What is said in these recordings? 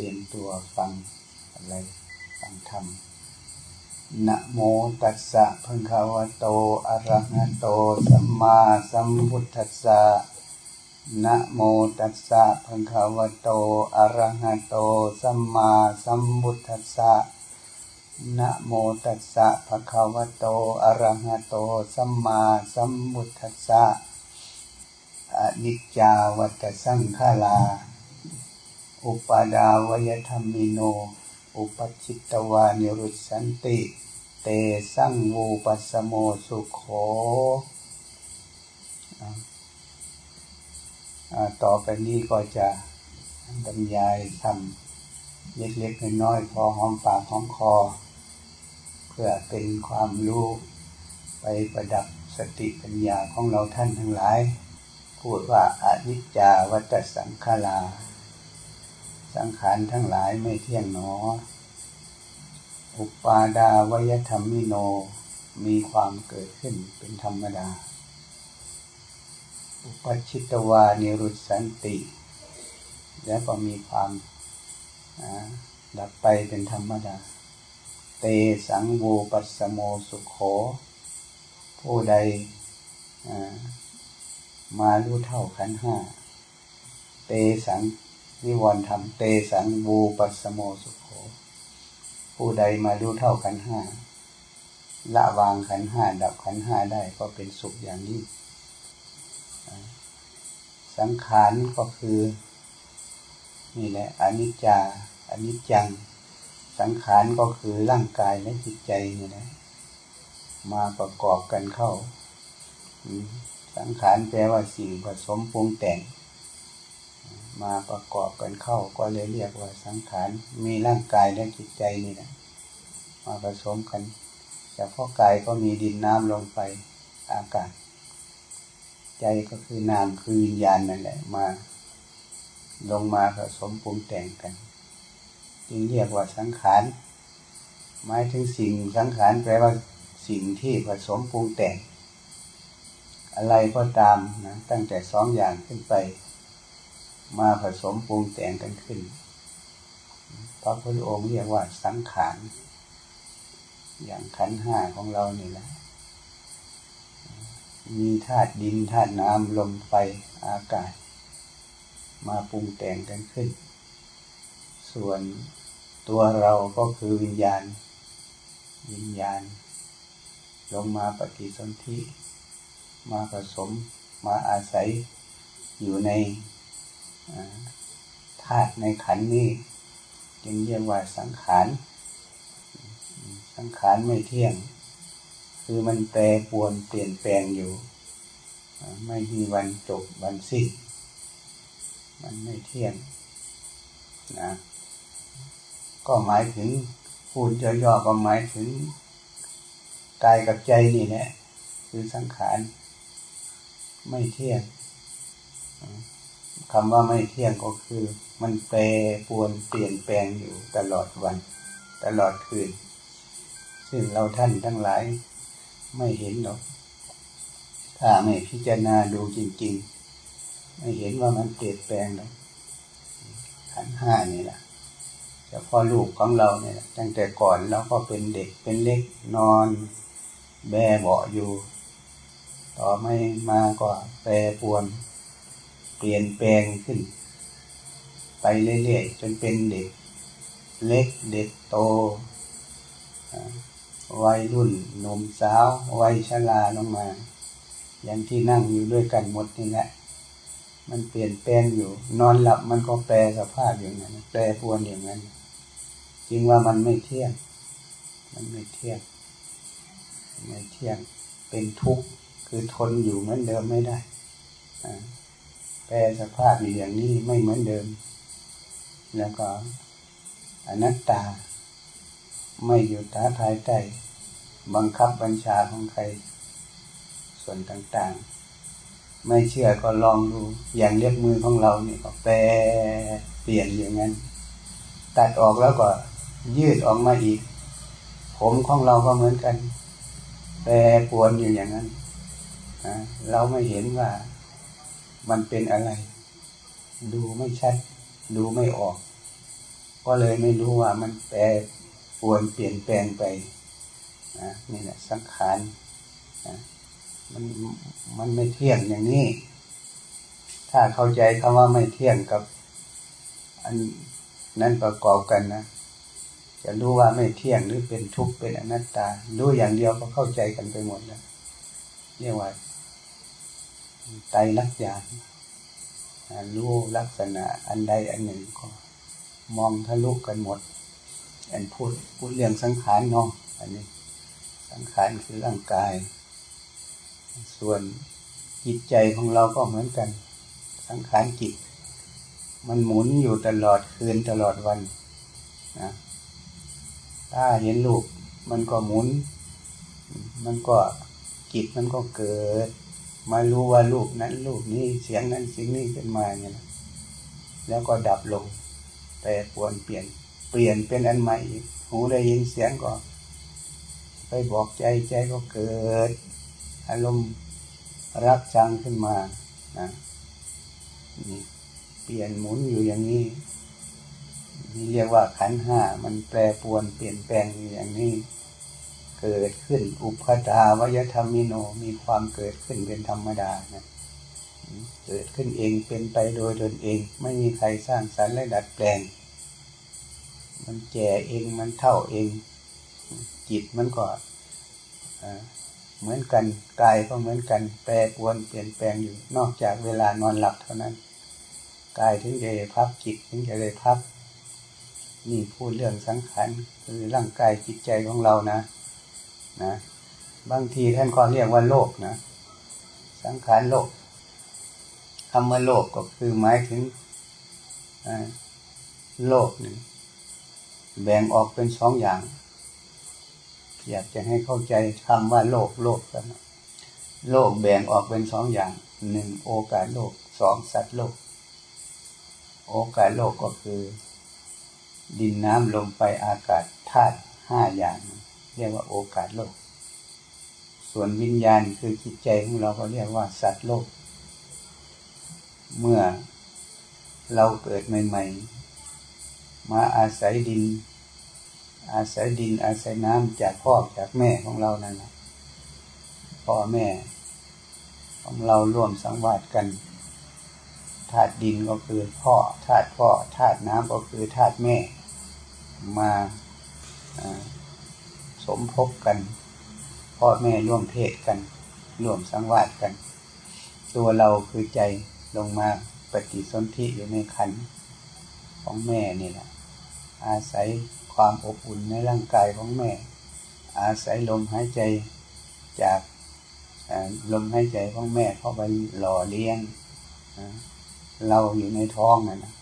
เตรียมตัวฟังอะไรฟังธรรมนะโมตัสสะภะคะวโตอะระหะโตสัมมาสัมพุทธัสสะนะโมตัสสะภะคะวโตอะระหะโตสัมมาสัมพุทธัสสะนะโมตัสสะภะคะวะโตอะระหะโตสัมมาสัมพุทธัสสะอนิจจาวัตสังขารา อุปาดาวยธรรมิโน อุปชิตวานิรุสันติ เตสังวูปัสโมสุโขต่อไปนี้ก็จะบรรยายทำเล็กๆน้อยๆพอหอมปากหอมคอ เพื่อเป็นความรู้ไปประดับสติปัญญาของเราท่านทั้งหลาย พูดว่าอนิจจาวัตสังขารา สังขารทั้งหลายไม่เที่ยงหนอ อุปาดาวยธรรมิโน มีความเกิดขึ้นเป็นธรรมดา อุปชิตวานิรุสันติ และก็มีความดับไปเป็นธรรมดา เตสังวูปัสโมสุขโข ผู้ใดมารู้เท่าขันห้า เตสัง นิวรณ์ธรรมเตสังบูปัสโมสุโขผู้ใดมารู้เท่าขันห้าละวางขันห้าดับขันห้าได้ก็เป็นสุขอย่างนี้สังขารก็คือนี่แหละอนิจจาอนิจจัง สังขารก็คือร่างกายและจิตใจนี่นะมาประกอบกันเข้า สังขารแปลว่าสิ่งผสมปรุงแต่ง มาประกอบกันเข้าก็เลยเรียกว่าสังขารมีร่างกายและจิตใจนี่แหละมาผสมกันแต่พอกายก็มีดินน้ำลงไปอากาศ ใจก็คือนามคือวิญญาณนั่นแหละมา ลงมาผสมปรุงแต่งกัน จึงเรียกว่าสังขารหมายถึงสิ่งสังขารแปลว่าสิ่งที่ผสมปรุงแต่ง อะไรก็ตามนะตั้งแต่สองอย่างขึ้นไป มาผสมปรุงแต่งกันขึ้น พระพุทธองค์เรียกว่าสังขาร อย่างขันห้าของเรานี่แหละ มีธาตุดินธาตุน้ำลมไฟอากาศ มาปรุงแต่งกันขึ้น ส่วนตัวเราก็คือวิญญาณ วิญญาณ ลงมาปฏิสนธิ มาผสม มาอาศัยอยู่ใน ธาตุในขันนี้จึงเรียกว่าสังขาร สังขารไม่เที่ยง คือมันแปรปวนเปลี่ยนแปลงอยู่ ไม่มีวันจบวันสิ้น มันไม่เที่ยงนะก็หมายถึงพูดย่อๆก็หมายถึงกายกับใจนี่แหละคือสังขาร ไม่เที่ยง คำว่าไม่เที่ยงก็คือ มันแปรปวนเปลี่ยนแปลงอยู่ตลอดวัน ตลอดคืน ซึ่งเราท่านทั้งหลายไม่เห็นหรอกถ้าไม่พิจารณาดูจริง ๆ ไม่เห็นว่ามันเปลี่ยนแปลงหรอกขันห้านี่แหละเฉพาะลูกของเราเนี่ย ตั้งแต่ก่อนเราก็เป็นเด็กเป็นเล็กนอน แบเบาอยู่ ต่อไม่มาก็แปรปวน เปลี่ยนแปลงขึ้น ไปเรื่อยๆจนเป็นเด็ก เล็กเด็กโตวัยรุ่นหนุ่มสาววัยชราลงมา อย่างที่นั่งอยู่ด้วยกันหมดนี่แหละมันเปลี่ยนแปลงอยู่ นอนหลับมันก็แปลสภาพอย่างนั้น แปรปวนอย่างนั้นจริงว่ามันไม่เที่ยง มันไม่เที่ยง ไม่เที่ยง เป็นทุกข์ คือทนอยู่เหมือนเดิมไม่ได้ อ่า แปลสภาพอยู่อย่างนี้ไม่เหมือนเดิม แล้วก็อนัตตา ไม่อยู่ตาภายใต้บังคับบัญชาของใคร ส่วนต่างๆ ไม่เชื่อก็ลองดู อย่างเล็บมือของเราเนี่ยก็แปรเปลี่ยนอย่างนั้น ตัดออกแล้วก็ยืดออกมาอีก ผมของเราก็เหมือนกัน แปรปวนอยู่อย่างนั้น เราไม่เห็นว่า มันเป็นอะไร ดูไม่ชัด ดูไม่ออก ก็เลยไม่รู้ว่ามันแปรปวนเปลี่ยนแปลงไปนะนี่แหละสังขารนะมันมันไม่เที่ยงอย่างนี้ ถ้าเข้าใจคำว่าไม่เที่ยงกับ อันนั้นประกอบกันนะจะรู้ว่าไม่เที่ยงหรือเป็นทุกข์เป็นอนัตตา รู้อย่างเดียวก็เข้าใจกันไปหมดแล้วเรียกว่า ไตรลักษณ์อย่างรู้ลักษณะอันใดอันหนึ่งก็ มองทะลุกันหมด อันพูดพูดเรื่องสังขารเนาะอันนี้ สังขารคือร่างกาย ส่วนจิตใจของเราก็เหมือนกัน สังขารจิต มันหมุนอยู่ตลอดคืนตลอดวันนะถ้าเห็นลูกมันก็หมุน มันก็จิตมันก็เกิด มารู้ว่าลูกนั้นลูกนี้เสียงนั้นเสียงนี้เป็นมาเนี่ยนะแล้วก็ดับลงแปรปวนเปลี่ยน เปลี่ยนเป็นอันใหม่อีกหูได้ยินเสียงก็ไปบอกใจใจก็เกิด อารมณ์รักจังขึ้นมานะนี่เปลี่ยนหมุนอยู่อย่างนี้นี่เรียกว่าขันห้ามันแปรปวนเปลี่ยนแปลงอย่างนี้ เกิดขึ้น อุปดาวยธรรมิโนมีความเกิดขึ้นเป็นธรรมดานะเกิดขึ้นเองเป็นไปโดยตนเอง ไม่มีใครสร้างสรรค์และดัดแปลง มันแก่เองมันเท่าเอง จิตมันก็เหมือนกันกายก็เหมือนกัน แปรปวนเปลี่ยนแปลงอยู่ นอกจากเวลานอนหลับเท่านั้นกายถึงจะได้พักจิตถึงจะได้พักนี่พูดเรื่องสังขารคือร่างกายจิตใจของเรานะ นะบางทีท่านก็เรียกว่าโลกนะ สังขารโลกคำว่าโลกก็คือหมายถึงโลกหนึ่งแบ่งออกเป็นสองอย่าง อยากจะให้เข้าใจคำว่าโลกโลกกันโลกแบ่งออกเป็นสองอย่างหนึ่งโอกาสโลกสองสัตว์โลก โอกาสโลกก็คือ ดินน้ำลมไฟอากาศธาตุห้าอย่าง เรียกว่าโอกาสโลก ส่วนวิญญาณคือจิตใจของเราก็เรียกว่าสัตว์โลก เมื่อเราเกิดใหม่ ๆ มาอาศัยดิน อาศัยดิน อาศัยน้ำจากพ่อจากแม่ของเรานั่นแหละพ่อแม่ ของเราร่วมสังวาสกันธาตุดินก็คือพ่อธาตุพ่อธาตุน้ำก็คือธาตุแม่มา มภพกันพ่อแม่ร่วมเพศกันร่วมสังวาสกัน ตัวเราคือใจลงมาปฏิสนธิอยู่ในขันของแม่นี่แหละ อาศัยความอบอุ่นในร่างกายของแม่ อาศัยลมหายใจจากลมหายใจของแม่เข้าไปหล่อเลี้ยงเราอยู่ในท้องนั่นนะ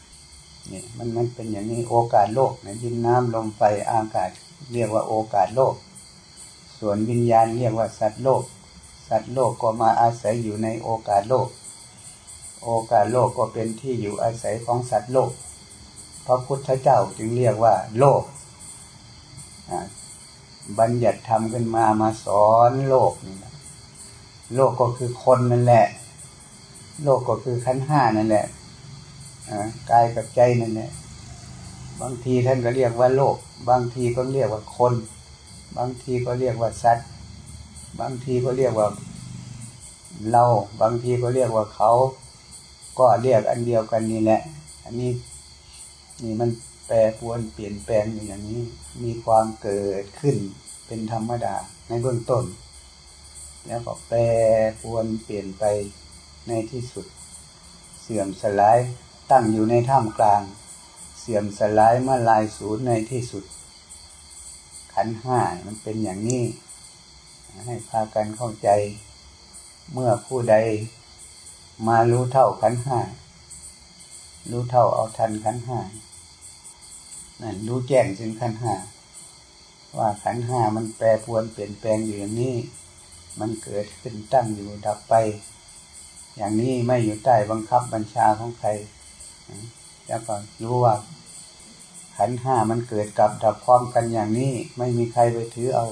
นี่มันมันเป็นอย่างนี้โอกาสโลกในดินน้ำลมไฟอากาศ เรียกว่าโอกาสโลก ส่วนวิญญาณเรียกว่าสัตว์โลก สัตว์โลกก็มาอาศัยอยู่ในโอกาสโลก โอกาสโลกก็เป็นที่อยู่อาศัยของสัตว์โลก พระพุทธเจ้าจึงเรียกว่าโลก บัญญัติธรรมขึ้นมามาสอนโลกนี่นะโลกก็คือคนนั่นแหละ โลกก็คือขั้นห้านั่นแหละกายกับใจนั่นแหละ บางทีท่านก็เรียกว่าโลก บางทีก็เรียกว่าคน บางทีก็เรียกว่าสัตว์ บางทีก็เรียกว่าเรา บางทีก็เรียกว่าเขา ก็เรียกอันเดียวกันนี่แหละ อันนี้นี่มันแปรปวนเปลี่ยนแปลงอย่างนี้ มีความเกิดขึ้นเป็นธรรมดาในเบื้องต้น แล้วก็แปรปวนเปลี่ยนไปในที่สุด เสื่อมสลายตั้งอยู่ในท่ามกลาง สื่อมสลายเมื่อลายศูนย์ในที่สุด ขันห้ามันเป็นอย่างนี้ ให้พากันเข้าใจ เมื่อผู้ใดมารู้เท่าขันห้า รู้เท่าเอาทันขันห้านั่นรู้แจ้งถึงขันห้าว่าขันห้ามันแปรปวนเปลี่ยนแปลงอยู่อย่างนี้ มันเกิดขึ้นตั้งอยู่ดับไป อย่างนี้ไม่อยู่ใต้บังคับบัญชาของใครแล้วก็รู้ว่า ขันห้ามันเกิดกับดับพร้อมกันอย่างนี้ ไม่มีใครไปถือเอา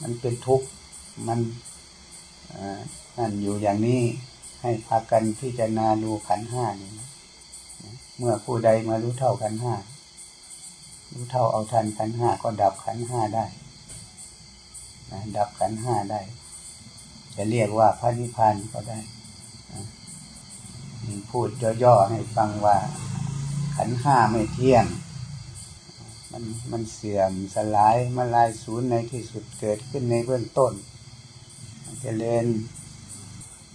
มันเป็นทุกข์มันนั่นอยู่อย่างนี้ ให้พากันพิจารณาดูขันห้านี่เมื่อผู้ใดมารู้เท่าขันห้ารู้เท่าเอาทันขันห้าก็ดับขันห้าได้นะดับขันห้าได้ จะเรียกว่าพระนิพพานก็ได้พูดย่อๆให้ฟังว่าขันห้าไม่เที่ยง มันมันเสื่อมสลายมาลายศูนย์ในที่สุดเกิดขึ้นในเบื้องต้นจะเลน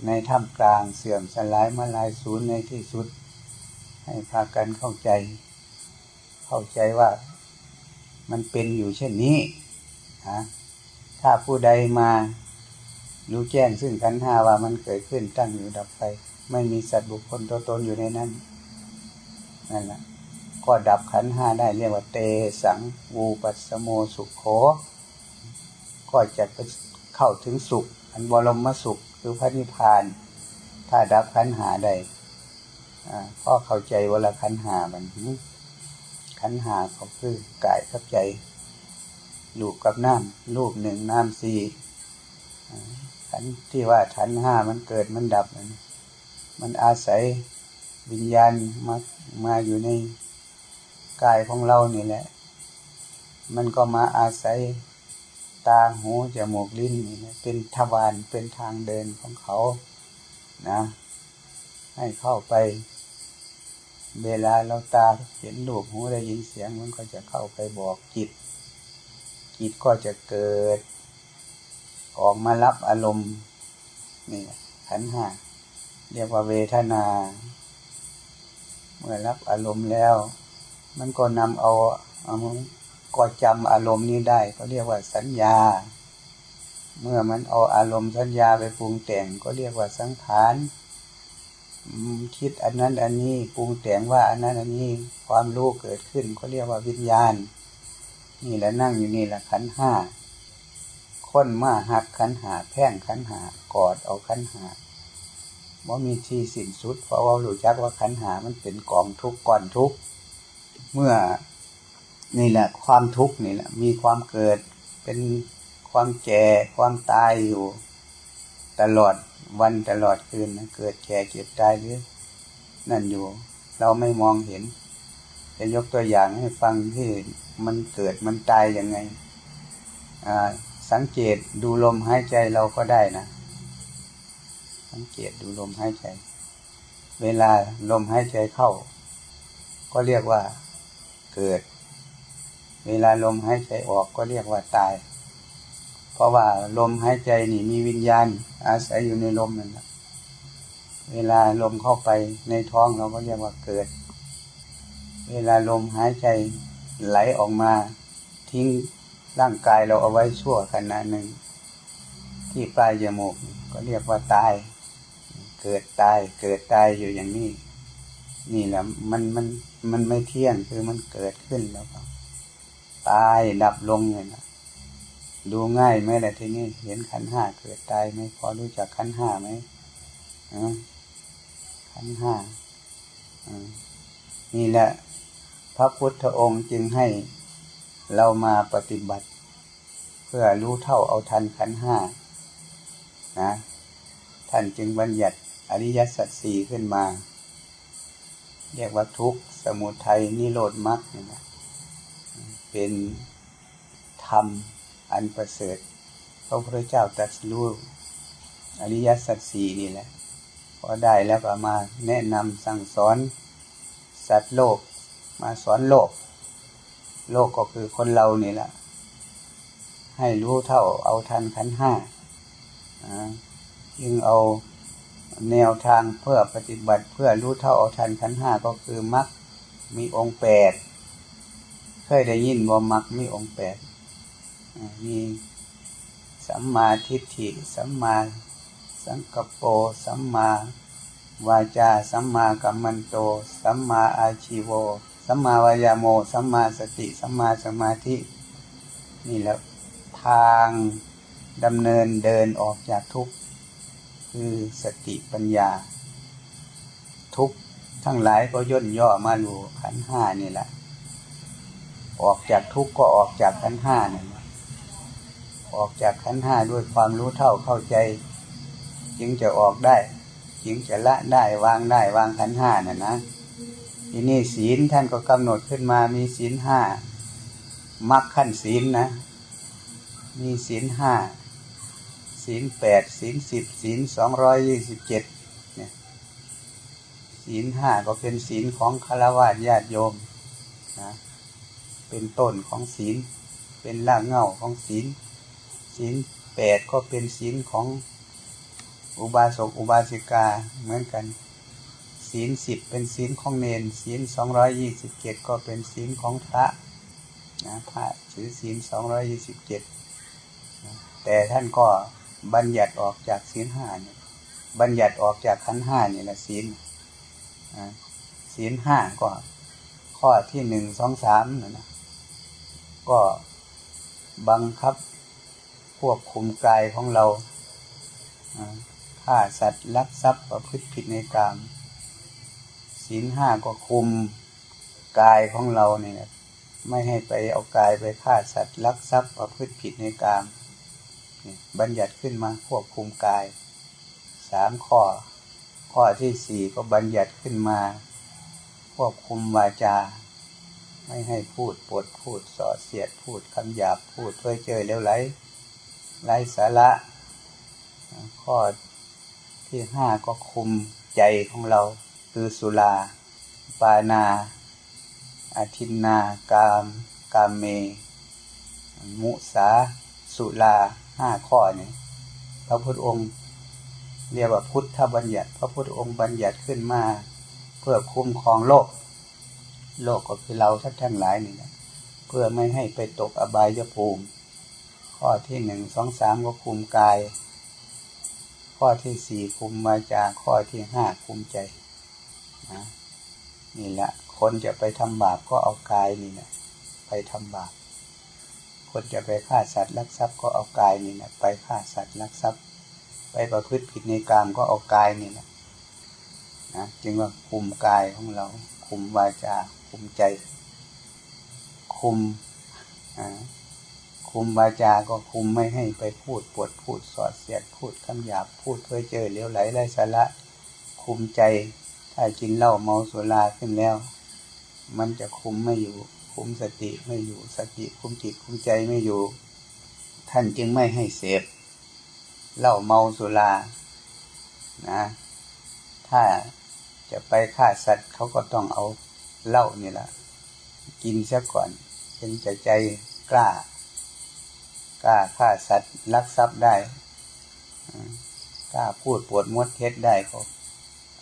ในท่ามกลางเสื่อมสลายมาลายศูนย์ในที่สุด ให้พากันเข้าใจ เข้าใจว่ามันเป็นอยู่เช่นนี้ฮะถ้าผู้ใดมารู้แจ้งซึ่งขันห้าว่ามันเกิดขึ้นตั้งอยู่ดับไป ไม่มีสัตว์บุคคลตัวตนอยู่ในนั้นนั่นแหละ ก็ดับขันห้าได้เรียกว่าเตสังวูปัสโมสุขโข ก็จะเข้าถึงสุข อันบรมสุขคือพระนิพพาน ถ้าดับขันหาได้ก็เข้าใจว่าละขันหามันขันหาก็คือกายกับใจลูกกับน้ำลูกหนึ่งน้ำสี่ขันที่ว่าขันห้ามันเกิดมันดับ มันอาศัยวิญญาณมามาอยู่ใน กายของเรานี่แหละ มันก็มาอาศัยตาหูจมูกลิ้นนี่นะเป็นทวารเป็นทางเดินของเขานะ ให้เข้าไป เวลาเราตาเห็นรูปหูได้ยินเสียงมันก็จะเข้าไปบอกจิต จิตก็จะเกิด ออกมารับอารมณ์นี่ขันห้าเรียกว่าเวทนา เมื่อรับอารมณ์แล้ว มันก็นำเอาเอาก็จำอารมณ์นี้ได้ก็เรียกว่าสัญญา เมื่อมันเอาอารมณ์สัญญาไปปรุงแต่งก็เรียกว่าสังขารคิดอันนั้นอันนี้ปรุงแต่งว่าอันนั้นอันนี้ความรู้เกิดขึ้นก็เรียกว่าวิญญาณ นี่แหละนั่งอยู่นี่แหละขันห้าค้นมาหักขันหาแพ่งขันหากอดเอาขันหาว่ามีที่สิ้นสุด เพราะว่ารู้จักว่าขันหามันเป็นกองทุกข์ก่อนทุกข์ เมื่อนี่แหละความทุกข์นี่แหละ มีความเกิดเป็นความแก่ความตายอยู่ ตลอดวันตลอดคืนนะเกิดแก่เจ็บตายหรือ นั่นอยู่ เราไม่มองเห็น จะยกตัวอย่างให้ฟังที่มันเกิดมันตายยังไงสังเกตดูลมหายใจเราก็ได้นะ สังเกตดูลมหายใจ เวลาลมหายใจเข้า ก็เรียกว่า เกิด เวลาลมหายใจออกก็เรียกว่าตาย เพราะว่าลมหายใจนี่มีวิญญาณ อาศัยอยู่ในลมนั่นแหละเวลาลมเข้าไปในท้องเราก็เรียกว่าเกิด เวลาลมหายใจไหลออกมา ทิ้งร่างกายเราเอาไว้ชั่วขณะหนึ่ง ที่ปลายจมูกก็เรียกว่าตาย เกิดตาย เกิดตายอยู่อย่างนี้ นี่แหละมันมันมันไม่เที่ยงคือมันเกิดขึ้นแล้วครับตายดับลงเลยนะดูง่ายไหมล่ะทีนี้เห็นขันห้าเกิดตายไหมพอรู้จักขันห้าไหมขันห้านี่แหละ พระพุทธองค์จึงให้เรามาปฏิบัติ เพื่อรู้เท่าเอาทันขันห้านะ ท่านจึงบัญญัติอริยสัจสี่ขึ้นมา เรียกว่าทุกข์สมุทัยนิโรธมรรคนี่นะเป็นธรรมอันประเสริฐพระพุทธเจ้าตรัสรู้อริยสัจสี่นี่แหละพอได้แล้วก็มาแนะนำสั่งสอนสัตว์โลก มาสอนโลก โลกก็คือคนเรานี่แหละ ให้รู้เท่าเอาทันขันห้ายึงเอา แนวทางเพื่อปฏิบัติเพื่อรู้เท่าเอาทันขันห้าก็คือมรรคมีองค์แปดเคยได้ยินว่ามักมีองค์แปด มีสัมมาทิฏฐิ สัมมาสังกปรสัมมาวาจา สัมมากัมมันโต สัมมาอาชีโว สัมมาวายาโม สัมมาสติ สัมมาสมาธิ นี่แหละทางดำเนินเดินออกจากทุกข์ คือสติปัญญา ทุกทั้งหลายก็ย่นย่อมาลูขันห้านี่แหละ ออกจากทุกก็ออกจากขันห้านี่ออกจากขันห้าด้วยความรู้เท่าเข้าใจ จึงจะออกได้ จึงจะละได้วางได้วางขันห้าน่ะนะทีนี้ศีลท่านก็กำหนดขึ้นมามีศีลห้ามรรคขั้นศีลนะ มีศีลห้า ศีลแปดศีลสิบศีลสองร้อยยี่สิบเจ็ดเนี่ยศีลห้าก็เป็นศีลของคารวะญาติโยมนะเป็นต้นของศีล เป็นรากเหง้าของศีลศีลแปดก็เป็นศีลของอุบาสกอุบาสิกาเหมือนกัน ศีลสิบเป็นศีลของเนนศีลสองร้อยยี่สิบเจ็ดก็เป็นศีลของพระนะพระถือศีลสองร้อยยี่สิบเจ็ดแต่ท่านก็ บัญญัติออกจากศีลห้าเนี่ยบัญญัติออกจากขันห้านี่แหละศีลศีลห้าก็ข้อที่หนึ่งสองสามนะนะก็บังคับควบคุมกายของเราฆ่าสัตว์ลักทรัพย์ประพฤติผิดในกามศีลห้าก็คุมกายของเราเนี่ยไม่ให้ไปเอากายไปฆ่าสัตว์ลักทรัพย์ประพฤติผิดในกาม บัญญัติขึ้นมาควบคุมกายสามข้อ ข้อที่สี่ก็บัญญัติขึ้นมา ควบคุมวาจา ไม่ให้พูดปดพูดส่อเสียดพูดคำหยาบพูดเพื่อเจอเร็วไหลไร้สาระ ข้อที่ห้าก็คุมใจของเราคือสุราปานาอาทินนากาม กามเม มุสา สุรา ห้าข้อนี่พระพุทธองค์เรียกว่าพุทธบัญญัติ พระพุทธองค์บัญญัติขึ้นมา เพื่อคุ้มครองโลก โลกก็คือเราท่านทั้งหลายนี่นะเพื่อไม่ให้ไปตกอบายภูมิ ข้อที่หนึ่งสองสามก็คุมกาย ข้อที่สี่คุมมาจาข้อที่ห้าคุมใจนะนี่แหละคนจะไปทำบาปก็เอากายนี่นะไปทำบาป คนจะไปฆ่าสัตว์ลักทรัพย์ก็เอากายนี่นะไปฆ่าสัตว์ลักทรัพย์ ไปประพฤติผิดในกามก็เอากายนี่นะนะจึงว่าคุมกายของเรา คุมวาจา คุมใจ คุมคุมวาจาก็คุมไม่ให้ไปพูดปวดพูดสอดเสียดพูดคำหยาบพูดเพื่อเจอเลี้ยวไหลไร้สาระคุมใจ ถ้ากินเหล้าเมาสุราขึ้นแล้ว มันจะคุมไม่อยู่ คุมสติไม่อยู่ สติคุมจิตคุมใจไม่อยู่ ท่านจึงไม่ให้เสพเหล้าเมาสุรานะ ถ้าจะไปฆ่าสัตว์เขาก็ต้องเอาเหล้านี่แหละกินซะก่อนเป็นใจใจกล้ากล้าฆ่าสัตว์ลักทรัพย์ได้กล้าพูดปวดมดเท็ดได้ก็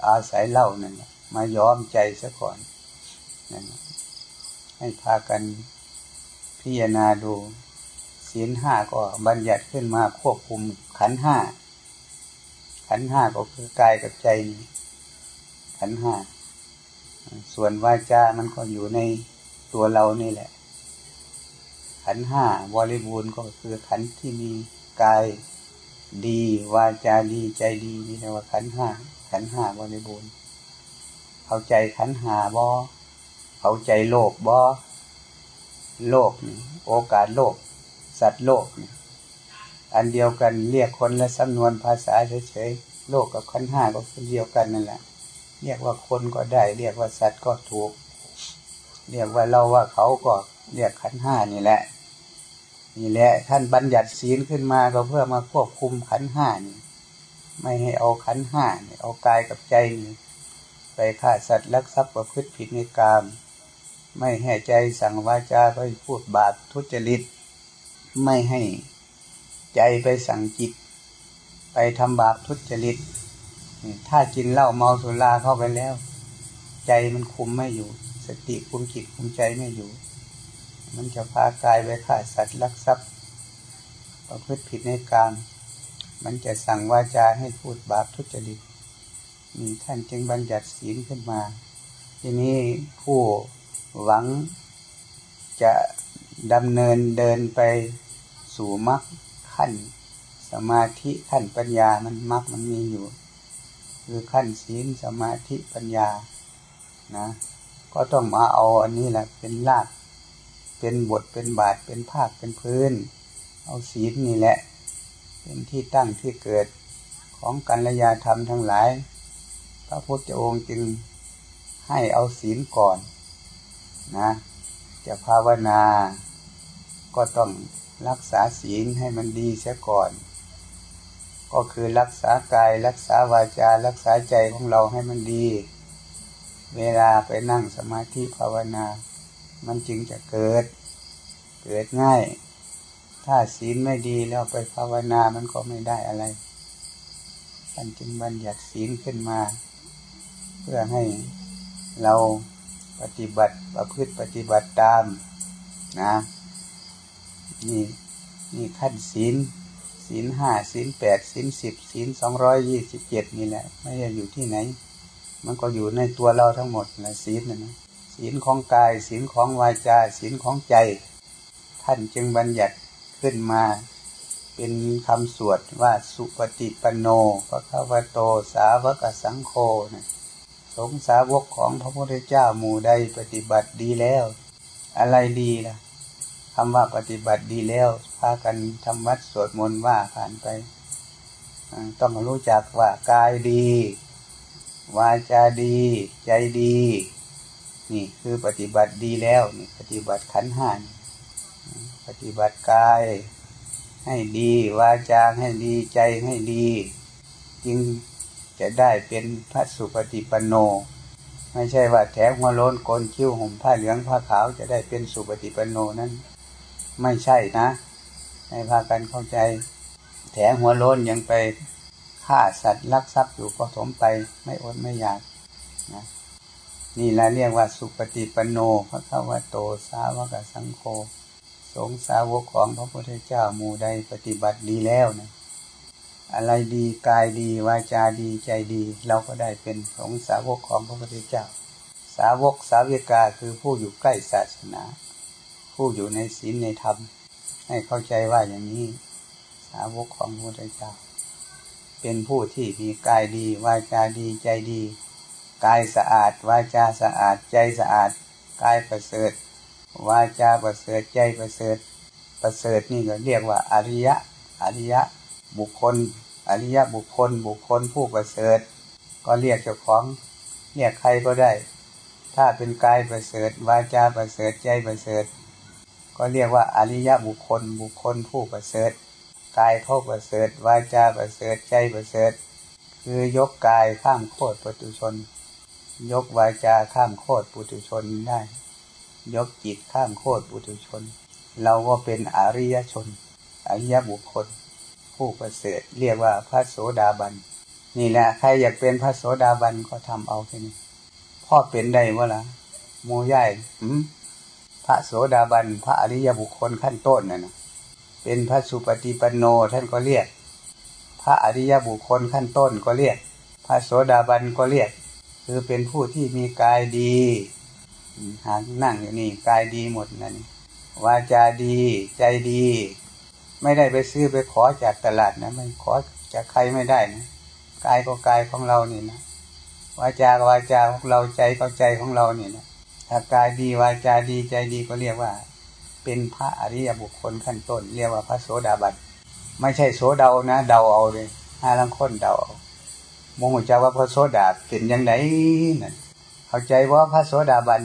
อาศัยเหล่านั่นมาย้อมใจซะก่อนนั่น ให้พากันพิจารณาดูศีลห้าก็บัญญัติขึ้นมาควบคุมขันห้าขันห้าก็คือกายกับใจขันห้าส่วนวาจา มันก็อยู่ในตัวเรานี่แหละ ขันห้าบริบูรณ์ก็คือขันที่มีกายดีวาจาดีใจดีนี่เรียกว่าขันห้าขันห้าบริบูรณ์เข้าใจขันห้าบอ เขาใจโลกบอโลกนี่โอกาสโลกสัตว์โลกนี่อันเดียวกันเรียกคนและสำนวนภาษาเฉยๆโลกกับขันห้าก็เป็นเดียวกันนั่นแหละ เรียกว่าคนก็ได้ เรียกว่าสัตว์ก็ถูก เรียกว่าเราว่าเขาก็เรียกขันห้านี่แหละนี่แหละท่านบัญญัติศีลขึ้นมาก็เพื่อมาควบคุมขันห้านี่ไม่ให้เอาขันห้าเอากายกับใจนี่ไปฆ่าสัตว์ลักทรัพย์ประพฤติผิดในกาม ไม่ให้ใจสั่งวาจาไปพูดบาปทุจริต ไม่ให้ใจไปสั่งจิต ไปทำบาปทุจริต ถ้ากินเหล้าเมาสุราเข้าไปแล้ว ใจมันคุมไม่อยู่ สติคุมจิตคุมใจไม่อยู่ มันจะพากายไปฆ่าสัตว์ลักทรัพย์ประพฤติผิดในกามมันจะสั่งวาจาให้พูดบาปทุจริตมีท่านจึงบัญญัติศีลขึ้นมา ทีนี้ผู้ หวังจะดำเนินเดินไปสู่มรรคขั้น สมาธิขั้นปัญญามันมรรคมันมีอยู่ คือขั้นศีลสมาธิปัญญานะ ก็ต้องมาเอาอันนี้แหละเป็นรากเป็นบทเป็นบาทเป็นภาคเป็นพื้น เอาศีลนี่แหละ เป็นที่ตั้งที่เกิดของกัลยาธรรมทั้งหลาย พระพุทธองค์จึงให้เอาศีลก่อน นะ จะภาวนา ก็ต้องรักษาศีลให้มันดีเสียก่อน ก็คือรักษากาย รักษาวาจา รักษาใจของเราให้มันดี เวลาไปนั่งสมาธิภาวนา มันจึงจะเกิด เกิดง่าย ถ้าศีลไม่ดีแล้วไปภาวนามันก็ไม่ได้อะไรท่านจึงบัญญัติศีลขึ้นมา เพื่อให้เรา ปฏิบัติประพฤติปฏิบัติตามนะนี่นี่ขั้นศีลศีลห้าศีลแปดศีลสิบศีลสองร้อยยี่สิบเจ็ดนี่แหละ ไม่ใช่อยู่ที่ไหน มันก็อยู่ในตัวเราทั้งหมดนะศีลนะนะศีลของกายศีลของวาจาศีลของใจ ท่านจึงบัญญัติขึ้นมาเป็นคำสวดว่าสุปฏิปโนพระคัมโตสาวกสังโฆนะ สงสาวกของพระพุทธเจ้าหมู่ใดปฏิบัติดีแล้ว อะไรดีล่ะคำว่าปฏิบัติดีแล้วพากันทำวัดสวดมนต์ว่าผ่านไป ต้องรู้จักว่ากายดี วาจาดี ใจดี นี่คือปฏิบัติดีแล้วนี่ปฏิบัติขันหานปฏิบัติกายให้ดี วาจาให้ดีใจให้ดี จึง จะได้เป็นพระสุปฏิปันโน ไม่ใช่ว่าแถมหัวโล้นโกนคิ้วห่มผ้าเหลืองผ้าขาวจะได้เป็นสุปฏิปันโนนั้น ไม่ใช่นะ ให้พากันเข้าใจ แถมหัวโล้นยังไปฆ่าสัตว์ลักทรัพย์อยู่ก็สมไปไม่อดไม่อยากนะนี่แหละเรียกว่าสุปฏิปันโนพระคัมภโตสาวกสังโฆสงสาวกของพระพุทธเจ้าหมู่ใดปฏิบัติดีแล้วนะ อะไรดีกายดีวาจาดีใจดี เราก็ได้เป็นสงสาวกของพระพุทธเจ้า สาวกสาวิกาคือผู้อยู่ใกล้ศาสนา ผู้อยู่ในศีลในธรรม ให้เข้าใจว่าอย่างนี้ สาวกของพระพุทธเจ้า เป็นผู้ที่มีกายดีวาจาดีใจดี กายสะอาดวาจาสะอาดใจสะอาด กายประเสริฐวาจาประเสริฐใจประเสริฐประเสริฐนี่ก็เรียกว่าอริยะอริยะ บุคคล อริยบุคคล บุคคลผู้ประเสริฐ ก็เรียกเจ้าของเรียกใครก็ได้ ถ้าเป็นกายประเสริฐวาจาประเสริฐใจประเสริฐ ก็เรียกว่าอริยบุคคล บุคคลผู้ประเสริฐกายเข้าประเสริฐวาจาประเสริฐใจประเสริฐ คือยกกายข้ามโคตรปุตุชน ยกวาจาข้ามโคตรปุตุชนได้ ยกจิตข้ามโคตรปุตุชน เราก็เป็นอริยชน อริยบุคคล ผู้ประเสริฐเรียกว่าพระโสดาบัน นี่แหละใครอยากเป็นพระโสดาบันก็ทำเอาแค่นี้พ่อเป็นได้เมื่อละโมย่ายพระโสดาบัน พระอริยบุคคลขั้นต้นน่ะนะเป็นพระสุปฏิปันโนท่านก็เรียก พระอริยบุคคลขั้นต้นก็เรียก พระโสดาบันก็เรียก คือเป็นผู้ที่มีกายดีหากนั่งอยู่นี่กายดีหมดนั่นวาจาดี ใจดี ไม่ได้ไปซื้อไปขอจากตลาดนะไม่ขอจากใครไม่ได้นะกายก็กายของเรานี่นะวาจากวาจาของเราใจก็ใจของเรานี่นะถ้ากายดีวาจาดีใจดีก็เรียกว่า เป็นพระอริยบุคคลขั้นต้น เรียกว่าพระโสดาบันไม่ใช่โสเดานะเดาเอาเลยห้าลังคนเดาเอามงจะว่าพระโสดาเป็นยังไงนั่นเข้าใจว่าพระโสดาบัน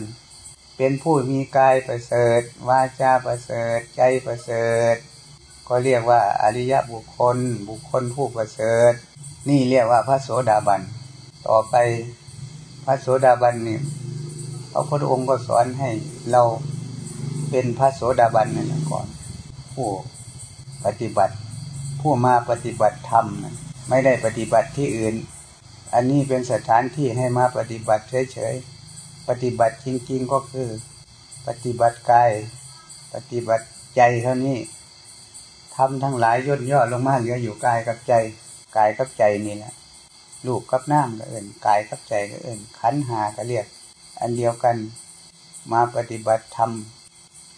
เป็นผู้มีกายประเสริฐวาจาประเสริฐใจประเสริฐ ก็เรียกว่าอริยบุคคล บุคคลผู้ประเสริฐ นี่เรียกว่าพระโสดาบัน ต่อไปพระโสดาบันนี่พระพุทธองค์ก็สอนให้เราเป็นพระโสดาบันนั่นก่อน ผู้ปฏิบัติ ผู้มาปฏิบัติธรรมไม่ได้ปฏิบัติที่อื่น อันนี้เป็นสถานที่ให้มาปฏิบัติเฉยๆปฏิบัติจริงๆก็คือ ปฏิบัติกาย ปฏิบัติใจเท่านี้ ทำทั้งหลายย่นย่อลงมาเหลืออยู่กายกับใจกายกับใจนี่แหละลูกกับน้ำก็เอื่นกายกับใจก็เอื่นขันหาก็เรียก อันเดียวกันมาปฏิบัติธรรม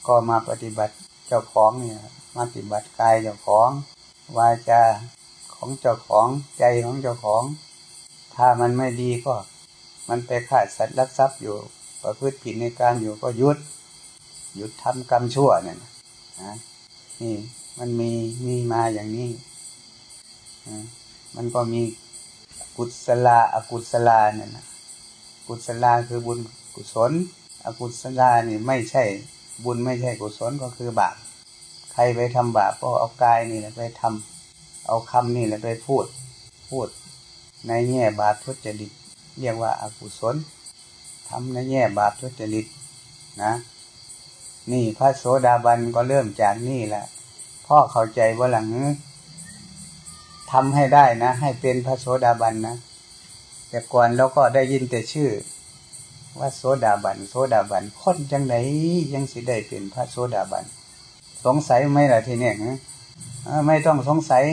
ก็มาปฏิบัติเจ้าของเนี่ยมาปฏิบัติกายเจ้าของวาจาของเจ้าของใจของเจ้าของ ถ้ามันไม่ดีก็ มันไปขาดสัตว์รักทรัพย์อยู่ ประพฤติผิดในการอยู่ก็ยุดหยุดทำกรรมชั่วเนี่ยนะนี่ มันมีมีมาอย่างนี้ มันก็มีกุศลาอกุศลาเนี่ยนะกุศลาคือบุญกุศล อกุศลานี่ไม่ใช่บุญไม่ใช่กุศลก็คือบาป ใครไปทำบาปก็เอากายนี่แหละไปทำเอาคำนี่แหละไปพูด พูด ในแง่บาปทุจริต เรียกว่าอากุศลทำในแง่บาปทุจริตนะ นี่พระโสดาบันก็เริ่มจากนี่แหละ พ่อเข้าใจว่าหลังทำให้ได้นะ ให้เป็นพระโสดาบันนะ แต่ก่อนเราก็ได้ยินแต่ชื่อ ว่าโสดาบันโสดาบันคนจังไหนยังสิได้เป็นพระโสดาบันสงสัยไหมล่ะทีเนี้ยไม่ต้องสงสัย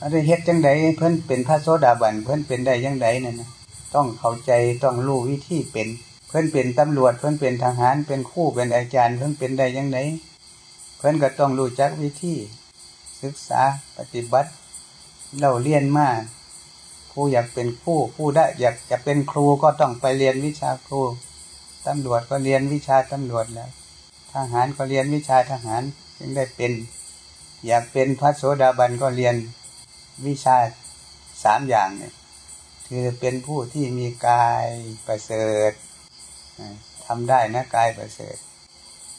อะไรเฮ็ดจังไดเพิ่อนเป็นพระโสดาบันเพิ่อนเป็นได้ยังไงนั่นนะต้องเข้าใจต้องรู้วิธีเป็น เพิ่อนเป็นตำรวจเพิ่อนเป็นทหารเป็นคู่เป็นอาจารย์ เพิ่อนเป็นได้ยังไงเพิ่นก็ต้องรู้จักวิธีศึกษาปฏิบัติ เราเรียนมาผู้อยากเป็นผู้ผู้ได้อยากจะเป็นครูก็ต้องไปเรียนวิชาครูตำรวจก็เรียนวิชาตำรวจแล้ว ทหารก็เรียนวิชาทหารจึงได้เป็น อยากเป็นพระโสดาบันก็เรียนวิชาสามอย่างเนี่ยคือเป็นผู้ที่มีกายประเสริฐทำได้นะกายประเสริฐ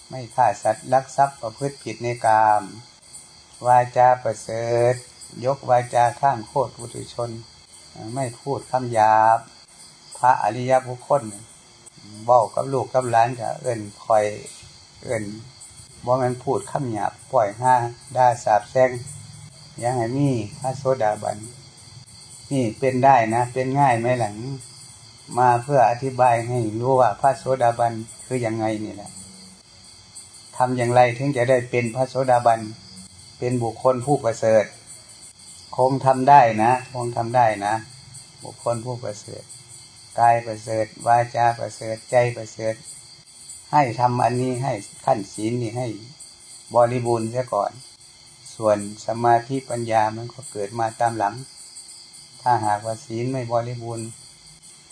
ไม่ฆ่าสัตว์ลักทรัพย์ประพฤติผิดในกาม วาจาประเสริฐ ยกวาจาข้างโคตรบุตุชน ไม่พูดคำหยาบ พระอริยบุคคลบอกกับลูกกับหลานจะเอินคอยเอินบ่ามันพูดคำหยาบปล่อยห้าด่าสาบแซงยังไงมีพระโสดาบัน นี่เป็นได้นะ เป็นง่ายไหมหลัง มาเพื่ออธิบายให้รู้ว่าพระโสดาบันคือยังไงนี่แหละ ทำอย่างไรถึงจะได้เป็นพระโสดาบัน เป็นบุคคลผู้ประเสริฐ คงทำได้นะคงทำได้นะ บุคคลผู้ประเสริฐกายประเสริฐวาจาประเสริฐใจประเสริฐ ให้ทำอันนี้ให้ขั้นศีลนี่ให้บริบูรณ์เสียก่อน ส่วนสมาธิปัญญามันก็เกิดมาตามหลัง ถ้าหากว่าศีลไม่บริบูรณ์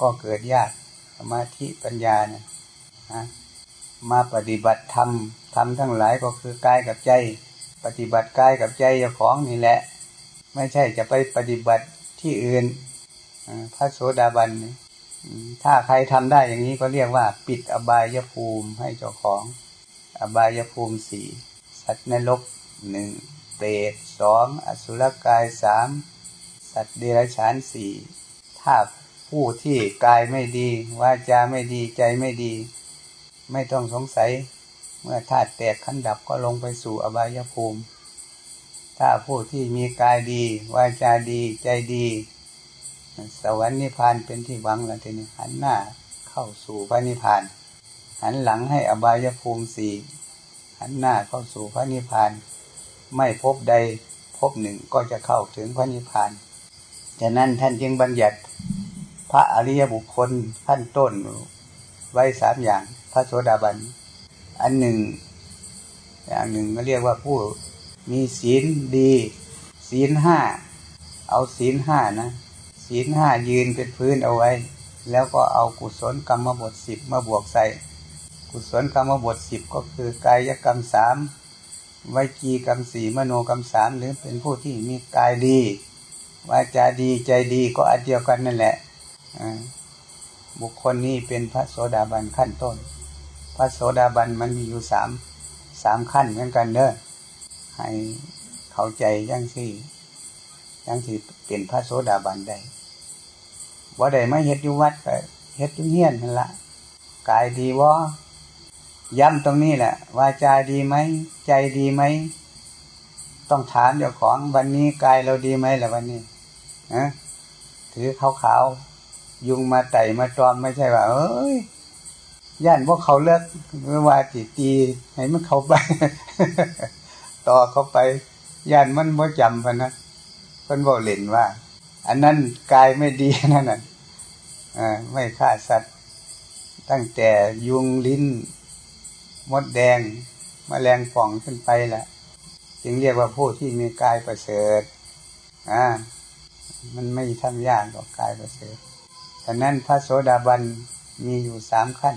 ก็เกิดยากสมาธิปัญญาเนี่ยนะ มาปฏิบัติธรรมธรรมทั้งหลายก็คือกายกับใจ ปฏิบัติกายกับใจเจ้าของนี่แหละ ไม่ใช่จะไปปฏิบัติที่อื่นพระโสดาบันถ้าใครทำได้อย่างนี้ก็เรียกว่า ปิดอบายภูมิให้เจ้าของ อบายภูมิสี่สัตว์นรกหนึ่งเปรตสองอสุรกายสามสัตว์เดรัจฉานสี่ถ้าผู้ที่กายไม่ดีวาจาไม่ดีใจไม่ดี ไม่ต้องสงสัย เมื่อธาตุแตกขันดับก็ลงไปสู่อบายภูมิ ถ้าผู้ที่มีกายดี วาจาดีใจดี สวรรค์นิพพานเป็นที่หวังแล้วทีนี้หันหน้าเข้าสู่พระนิพพาน หันหลังให้อบายภูมิสี่หันหน้าเข้าสู่พระนิพพาน ไม่พบใดพบหนึ่งก็จะเข้าถึงพระนิพพานฉะนั้นท่านจึงบัญญัติพระอริยบุคคลขั้นต้นไว้สามอย่าง ระโสดาบัน อันหนึ่ง อย่างหนึ่งก็เรียกว่าผู้มีศีลดี ศีลห้า เอาศีลห้านะ ศีลห้ายืนเป็นพื้นเอาไว้ แล้วก็เอากุศลกรรมบทสิบมาบวกใส่ กุศลกรรมบทสิบก็คือกายกรรมสามวิจีกรรมสี่มโนกรรมสามหรือเป็นผู้ที่มีกายดีวาจาดีใจดีก็อันเดียวกันนั่นแหละบุคคลนี้เป็นพระโสดาบันขั้นต้น พระโสดาบันมันมีอยู่สามสามขั้นเหมือนกันเนอะให้เข้าใจยังสี่ยังสี่เป็นพระโสดาบันได้ว่าได้ไม่เฮ็ดอยู่วัดก็เฮ็ดอยู่เฮียนนั่นละกายดีวะย้ำตรงนี้แหละวาจาดีไหมใจดีไหมต้องถามเจ้าของวันนี้กายเราดีไหมล่ะวันนี้นะถือขาวๆยุงมาไต่มาจอมไม่ใช่ว่า เอ้ย ย่านพวกเขาเลิกเมื่อวาตีตีให้มันเขาไป ต่อเขาไป ย่านมันบ่จำพนะเพิ่นบอกเล่นว่า อันนั้นกายไม่ดีนั่นน่ะอ่าไม่ฆ่าสัตว์ ตั้งแต่ยุงลิ้น มดแดงมแมลงป่องขึ้นไปแหละจึงเรียกว่าผู้ที่มีกายประเสริฐอ่ามันไม่ทำยากหรอกกายประเสริฐฉะนั้นพระโสดาบันมีอยู่สามขั้น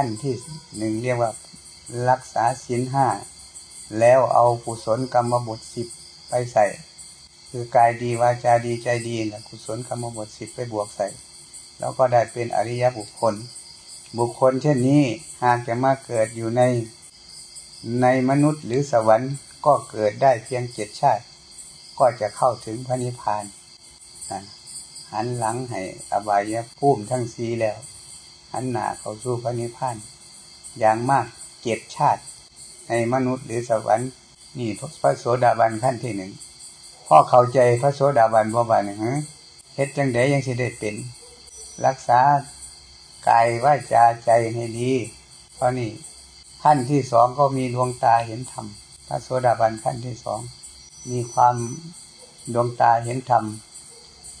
ขั้นที่หนึ่งเรียกว่ารักษาศีลห้าแล้วเอากุศลกรรมบทสิบไปใส่ คือกายดีวาจาดีใจดีนะกุศลกรรมบทสิบไปบวกใส่ แล้วก็ได้เป็นอริยบุคคล บุคคลเช่นนี้หากจะมาเกิดอยู่ในในมนุษย์หรือสวรรค์ก็เกิดได้เพียงเจ็ดชาติ ก็จะเข้าถึงพระนิพพานหันหลังให้อบายภูมิทั้งสีแล้ว หันหนาเขาสู่พระนิพพาน อย่างมากเจ็ดชาติ ในมนุษย์หรือสวรรค์นี่พระโสดาบันขั้นที่หนึ่งพ่อเข้าใจพระโสดาบันบ่บันฮะเฮ็ดจังไดยังสิได้เป็น รักษากายว่าจาใจให้ดีเพราะนี่ขั้นที่สองก็มีดวงตาเห็นธรรมพระโสดาบันขั้นที่สองมีความดวงตาเห็นธรรม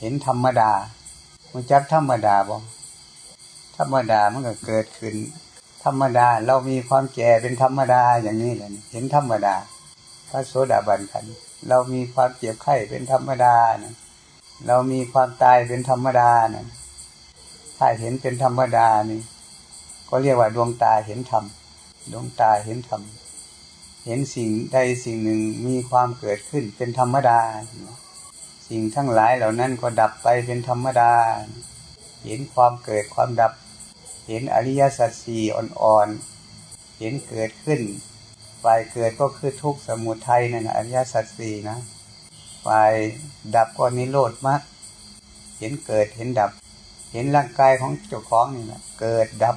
เห็นธรรมดามันจักธรรมดาบ่ ธรรมดามันก็เกิดขึ้น ธรรมดาเรามีความแก่เป็นธรรมดาอย่างนี้แหละเห็นธรรมดา พระโสดาบันขันเรามีความเจ็บไข้เป็นธรรมดานะเรามีความตายเป็นธรรมดานะถ้าเห็นเป็นธรรมดานี่ ก็เรียกว่าดวงตาเห็นธรรมดวงตาเห็นธรรมเห็นสิ่งใดสิ่งหนึ่งมีความเกิดขึ้นเป็นธรรมดา สิ่งทั้งหลายเหล่านั้นก็ดับไปเป็นธรรมดา เห็นความเกิดความดับ เห็นอริยสัจสี่อ่อนๆ เห็นเกิดขึ้น ฝ่ายเกิดก็คือทุกข์สมุทัยนั่นอริยสัจสี่นะ ฝ่ายดับก็นิโรธมากเห็นเกิดเห็นดับ เห็นร่างกายของเจ้าของนี่แหละเกิดดับ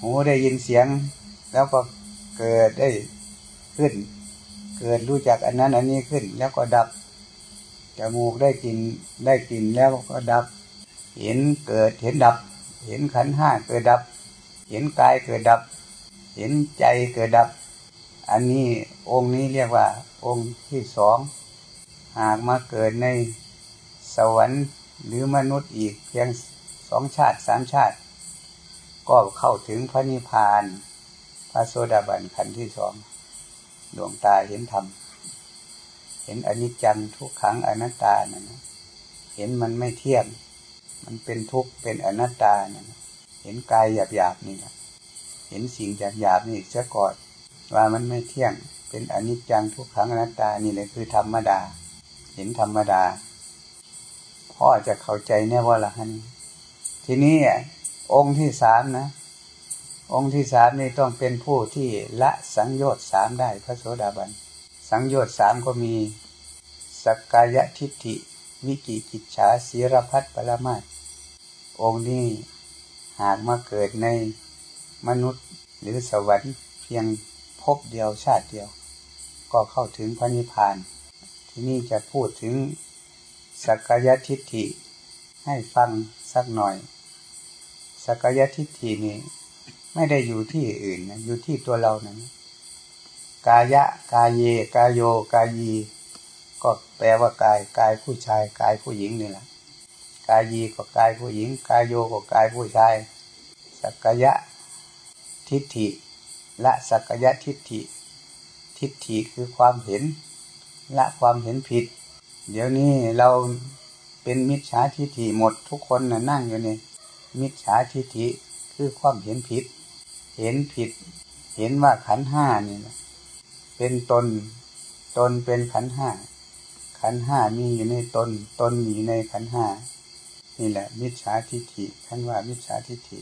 หูได้ยินเสียง แล้วก็เกิดได้ขึ้น เกิดรู้จักอันนั้นอันนี้ขึ้น แล้วก็ดับ จมูกได้กลิ่นได้กลิ่นแล้วก็ดับ เห็นเกิดเห็นดับ เห็นขันห้าเกิดดับ เห็นกายเกิดดับ เห็นใจเกิดดับ อันนี้องค์นี้เรียกว่า องค์ที่สอง หากมาเกิดในสวรรค์หรือมนุษย์อีกเพียงสองชาติสามชาติ ก็เข้าถึงพระนิพพาน พระโสดาบันขันที่สอง ดวงตาเห็นธรรม เห็นอนิจจังทุกขังอนัตตานะเห็นมันไม่เที่ยง มันเป็นทุกข์เป็นอนัตตานะเห็นกายหยาบๆนี่เห็นสิ่งหยาบๆนี่เสียก่อนว่ามันไม่เที่ยงเป็นอนิจจังทุกขังอนัตตานี่เลยคือธรรมดา เห็นธรรมดาพ่อจะเข้าใจแน่ว่าละฮันทีนี้องค์ที่สามนะ องค์ที่สามนี่ต้องเป็นผู้ที่ละสังโยชน์สามได้พระโสดาบัน สังโยชน์สามก็มีสกกายทิฏฐิ วิกิกิจฉาศีรพัฒปรมาองค์นี้หากมาเกิดในมนุษย์หรือสวรรค์เพียงพบเดียวชาติเดียว ก็เข้าถึงพระนิพพาน ที่นี่จะพูดถึงสักยทิฏฐิให้ฟังสักหน่อย สักยทิฏฐินี่ไม่ได้อยู่ที่อื่นนะอยู่ที่ตัวเรานะกายะ กายเย กายโย กายี ก็แปลว่ากายกายผู้ชายกายผู้หญิงนี่แหละกายีก็กายผู้หญิง กายโยก็กายผู้ชาย สักกายะทิฏฐิละสักยะทิฏฐิ ทิฏฐิคือความเห็น ละความเห็นผิด เดี๋ยวนี้เราเป็นมิจฉาทิฏฐิหมดทุกคนนะนั่งอยู่ในมิจฉาทิฏฐิคือความเห็นผิด เห็นผิด เห็นว่าขันห้านี่นะเป็นตน ตนเป็นขันห้า ขันห้ามีอยู่ในตน ตนมีในขันห้านี่แหละ มิจฉาทิฏฐิท่านว่ามิจฉาทิฏฐิ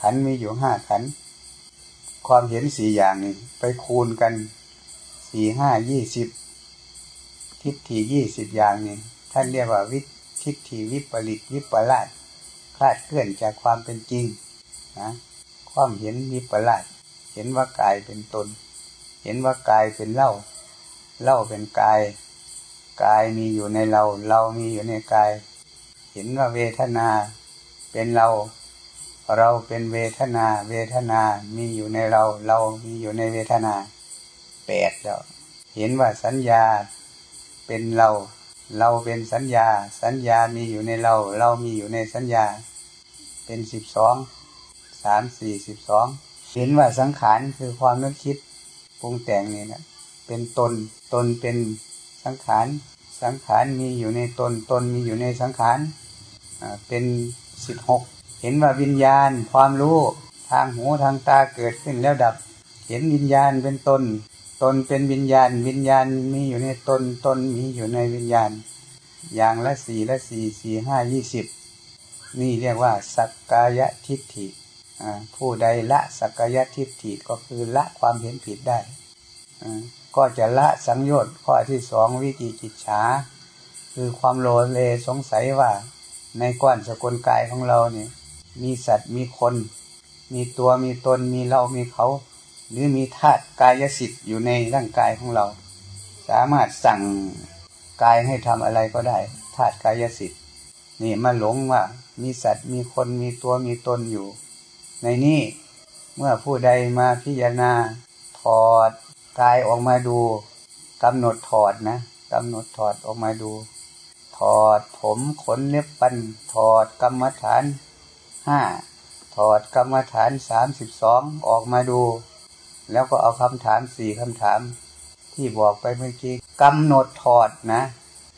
ขันมีอยู่ห้าขัน ความเห็นสี่อย่างนี้ไปคูณกันสี่ห้ายี่สิบทิฏฐิยี่สิบอย่างนี้ท่านเรียกว่าวิทิฏฐิวิปริตวิปลาสคลาดเคลื่อนจากความเป็นจริงนะความเห็นวิปลาสเห็นว่ากายเป็นตน เห็นว่ากายเป็นเล่า เล่าเป็นกาย กายมีอยู่ในเรา เรามีอยู่ในกาย เห็นว่าเวทนาเป็นเรา เราเป็นเวทนา เวทนามีอยู่ในเรา เรามีอยู่ในเวทนาแปดแล้วเห็นว่าสัญญาเป็นเรา เราเป็นสัญญา สัญญามีอยู่ในเรา เรามีอยู่ในสัญญา เป็นสิบสองสามสี่สิบสองเห็นว่าสังขารคือความนึกคิดปรุงแต่งนี่นะเป็นตนตนเป็น สังขาร สังขารมีอยู่ในตน ตนมีอยู่ในสังขารเป็นสิบหกเห็นว่าวิญญาณความรู้ทางหูทางตาเกิดขึ้นแล้วดับ เห็นวิญญาณเป็นตน ตนเป็นวิญญาณ วิญญาณมีอยู่ในตน ตนมีอยู่ในวิญญาณ อย่างละสี่ละสี่สี่ห้ายี่สิบนี่เรียกว่า สักกายทิฏฐิผู้ใดละสักกายทิฏฐิก็คือละความเห็นผิดได้ ก็จะละสังโยชน์ข้อที่สองวิจิจิตฉา คือความโลเลสงสัยว่า ในก้อนสกุลกายของเราเนี่ยมีสัตว์มีคน มีตัวมีตนมีเรามีเขา หรือมีธาตุกายสิทธิ์อยู่ในร่างกายของเรา สามารถสั่งกายให้ทำอะไรก็ได้ธาตุกายสิทธิ์นี่มาหลงว่ามีสัตว์มีคนมีตัวมีตนอยู่ ในนี้เมื่อผู้ใดมาพิจารณาถอด กายออกมาดูกำหนดถอดนะกำหนดถอดออกมาดู ถอดผมขนเล็บปันถอดกรรมฐานห้าถอดกรรมฐานสามสิบสองออกมาดู แล้วก็เอาคำถามสี่คำถาม ที่บอกไปเมื่อกี้กำหนดถอดนะ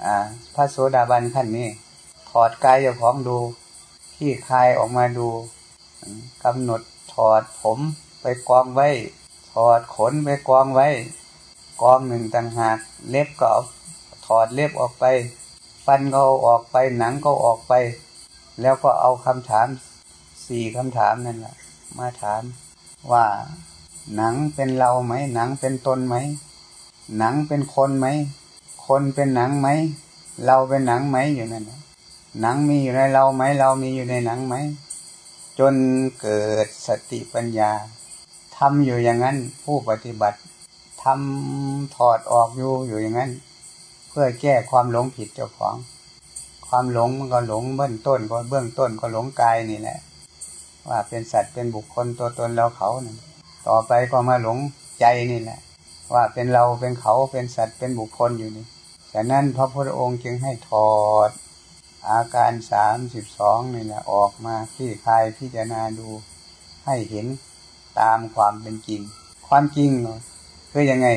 อ่าพระโสดาบันขั้นนี้ ถอดกายเจ้าของดูที่คลายออกมาดูกำหนดถอดผมไปกองไว้ ถอดขนไปกองไว้ กองหนึ่งต่างหาก เล็บก็เอาถอดเล็บออกไป ฟันก็ออกไปหนังก็ออกไป แล้วก็เอาคำถามสี่คำถามนั่นแหละมาถามว่าหนังเป็นเราไหม หนังเป็นตนไหม หนังเป็นคนไหม คนเป็นหนังไหม เราเป็นหนังไหมอยู่นั่นหนังมีอยู่ในเราไหม เรามีอยู่ในหนังไหม จนเกิดสติปัญญา ทำอยู่อย่างนั้น ผู้ปฏิบัติทำถอดออกอยู่อยู่อย่างนั้น เพื่อแก้ความหลงผิดเจ้าของ ความหลงมันก็หลงเบื้องต้นก็เบื้องต้นก็หลงกายนี่แหละ ว่าเป็นสัตว์เป็นบุคคลตัวตนเราเขานี่ต่อไปก็มาหลงใจนี่แหละ ว่าเป็นเราเป็นเขาเป็นสัตว์เป็นบุคคลอยู่นี่ฉะนั้นพระพุทธองค์จึงให้ถอด อาการสามสิบสองนี่แหละออกมาที่คายพิจารณาดูให้เห็น ตามความเป็นจริง ความจริงคือยังไง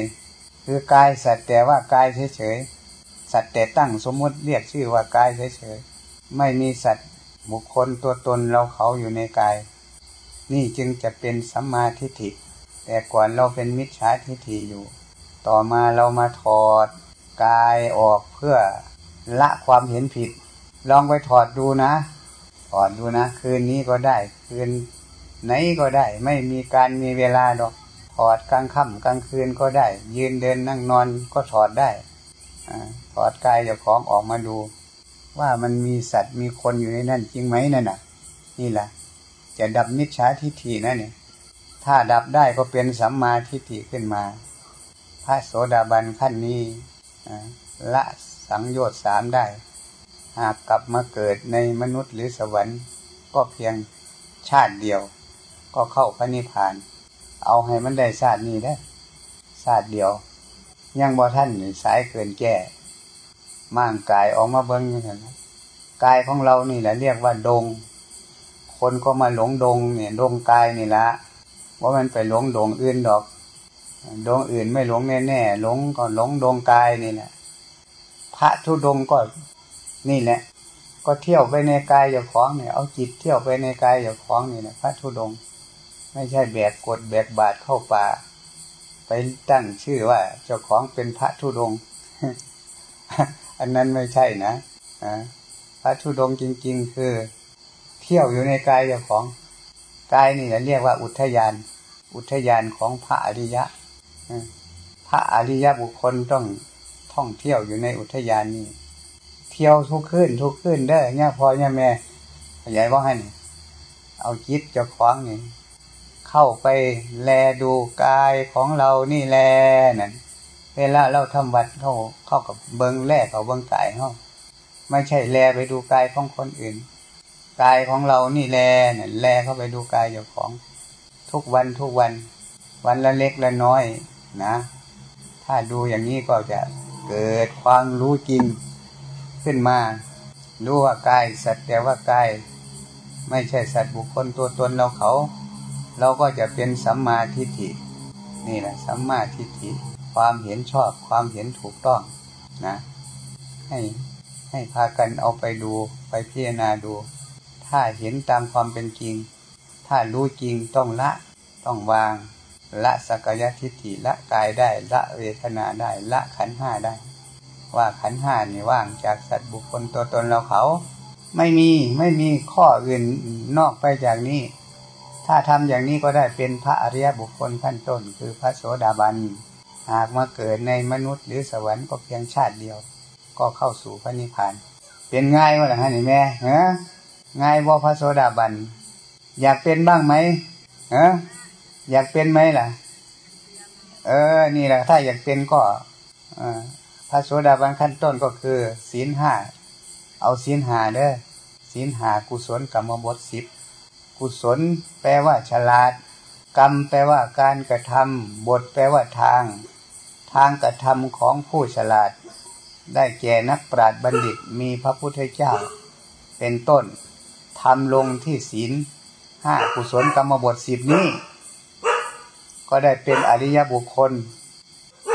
คือกายสัตว์แต่ว่ากายเฉยๆสัตว์แต่ตั้งสมมติเรียกชื่อว่ากายเฉยๆไม่มีสัตว์บุคคลตัวตนเราเขาอยู่ในกาย นี่จึงจะเป็นสัมมาทิฏฐิ แต่ก่อนเราเป็นมิจฉาทิฏฐิอยู่ ต่อมาเรามาถอดกายออกเพื่อละความเห็นผิด ลองไปถอดดูนะ ถอดดูนะ คืนนี้ก็ได้ คืน ไหนก็ได้ ไม่มีการมีเวลาดอกถอดกลางค่ำกลางคืนก็ได้ ยืนเดินนั่งนอนก็ถอดได้อถอดกายเจ้าของออกมาดู ว่ามันมีสัตว์มีคนอยู่ในนั่นจริงไหมนั่นน่ะ นี่แหละจะดับมิจฉาทิฏฐินะเนี่ยถ้าดับได้ก็เป็นสัมมาทิฏฐิขึ้นมา พระโสดาบันขั้นนี้ละสังโยชน์สามได้ หากกลับมาเกิดในมนุษย์หรือสวรรค์ก็เพียงชาติเดียว ก็เข้าพระนิพพาน เอาให้มันได้ศาสตร์นี้ได้ศาสตร์เดียว ยังบ่ท่านสายเกินแก่ม่างกายออกมาเบิ้งอย่างนั้นกายของเรานี่แหละเรียกว่าดง คนก็มาหลงดงเนี่ยดงกายนี่ละว่ามันไปหลงดงอื่นดอกดงอื่นไม่หลงแน่ๆหลงก็หลงดงกายนี่แหละพระทุดงก็นี่แหละ ก็เที่ยวไปในกายอย่าของเนี่ยเอาจิตเที่ยวไปในกายอย่าของนี่แหละพระทุดง ไม่ใช่แบกกดแบกบาดเข้าป่า ไปตั้งชื่อว่าเจ้าของเป็นพระธุดง อันนั้นไม่ใช่นะพระธุดงจริง ๆ คือ เที่ยวอยู่ในกายเจ้าของกายนี่เรียกว่าอุทยาน อุทยานของพระอริยะพระอริยะบุคคลต้องท่องเที่ยวอยู่ในอุทยานนี้ เที่ยวทุกขึ้นทุกขึ้นได้เนี่ยพอเนี่ยแม่ขยายว่าให้เอาจิตเจ้าของนี่ เข้าไปแลดูกายของเรานี่แลนั่นเวลาเราทำวัดเข้าเข้ากับเบิงแลเขาเบิงกายเข้าไม่ใช่แลไปดูกายของคนอื่น กายของเรานี่แลนี่ยแลเข้าไปดูกายเจ้าของ ทุกวันทุกวัน วันละเล็กละน้อยนะ ถ้าดูอย่างนี้ก็จะเกิดความรู้จริงขึ้นมา รู้ว่ากายสัตว์แต่ว่ากาย ไม่ใช่สัตว์บุคคลตัวตนเราเขา เราก็จะเป็นสัมมาทิฏฐินี่แหละสัมมาทิฏฐิความเห็นชอบความเห็นถูกต้องนะให้ให้พากันเอาไปดูไปพิจารณาดู ถ้าเห็นตามความเป็นจริง ถ้ารู้จริงต้องละต้องวาง ละสักยทิฏฐิละกายได้ละเวทนาได้ละขันห้าได้ ว่าขันห้านี่ว่างจากสัตว์บุคคลตัวตนเราเขา ไม่มีไม่มีข้ออื่นนอกไปจากนี้ ถ้าทำอย่างนี้ก็ได้เป็นพระอริยบุคคลขั้นต้น คือพระโสดาบัน หากมาเกิดในมนุษย์หรือสวรรค์ก็เพียงชาติเดียว ก็เข้าสู่พระนิพพาน เป็นง่ายวะล่ะฮะนี่แม่ฮะง่ายว่าพระโสดาบัน อยากเป็นบ้างไหมฮะอยากเป็นไหมล่ะ เออ นี่แหละถ้าอยากเป็นก็พระโสดาบันขั้นต้นก็คือ ศีลห้า เอาศีลห้าเด้อศีลหากุศลกรรมบทสิบ กุศล แปลว่า ฉลาด กรรม แปลว่าการกระทำบท แปลว่าทาง ทางกระทำของผู้ฉลาด ได้แก่นักปราชญ์บัณฑิตมีพระพุทธเจ้า เป็นต้นทำลงที่ศีลห้ากุศลกรรมบทสิบนี้ ก็ได้เป็นอริยบุคคล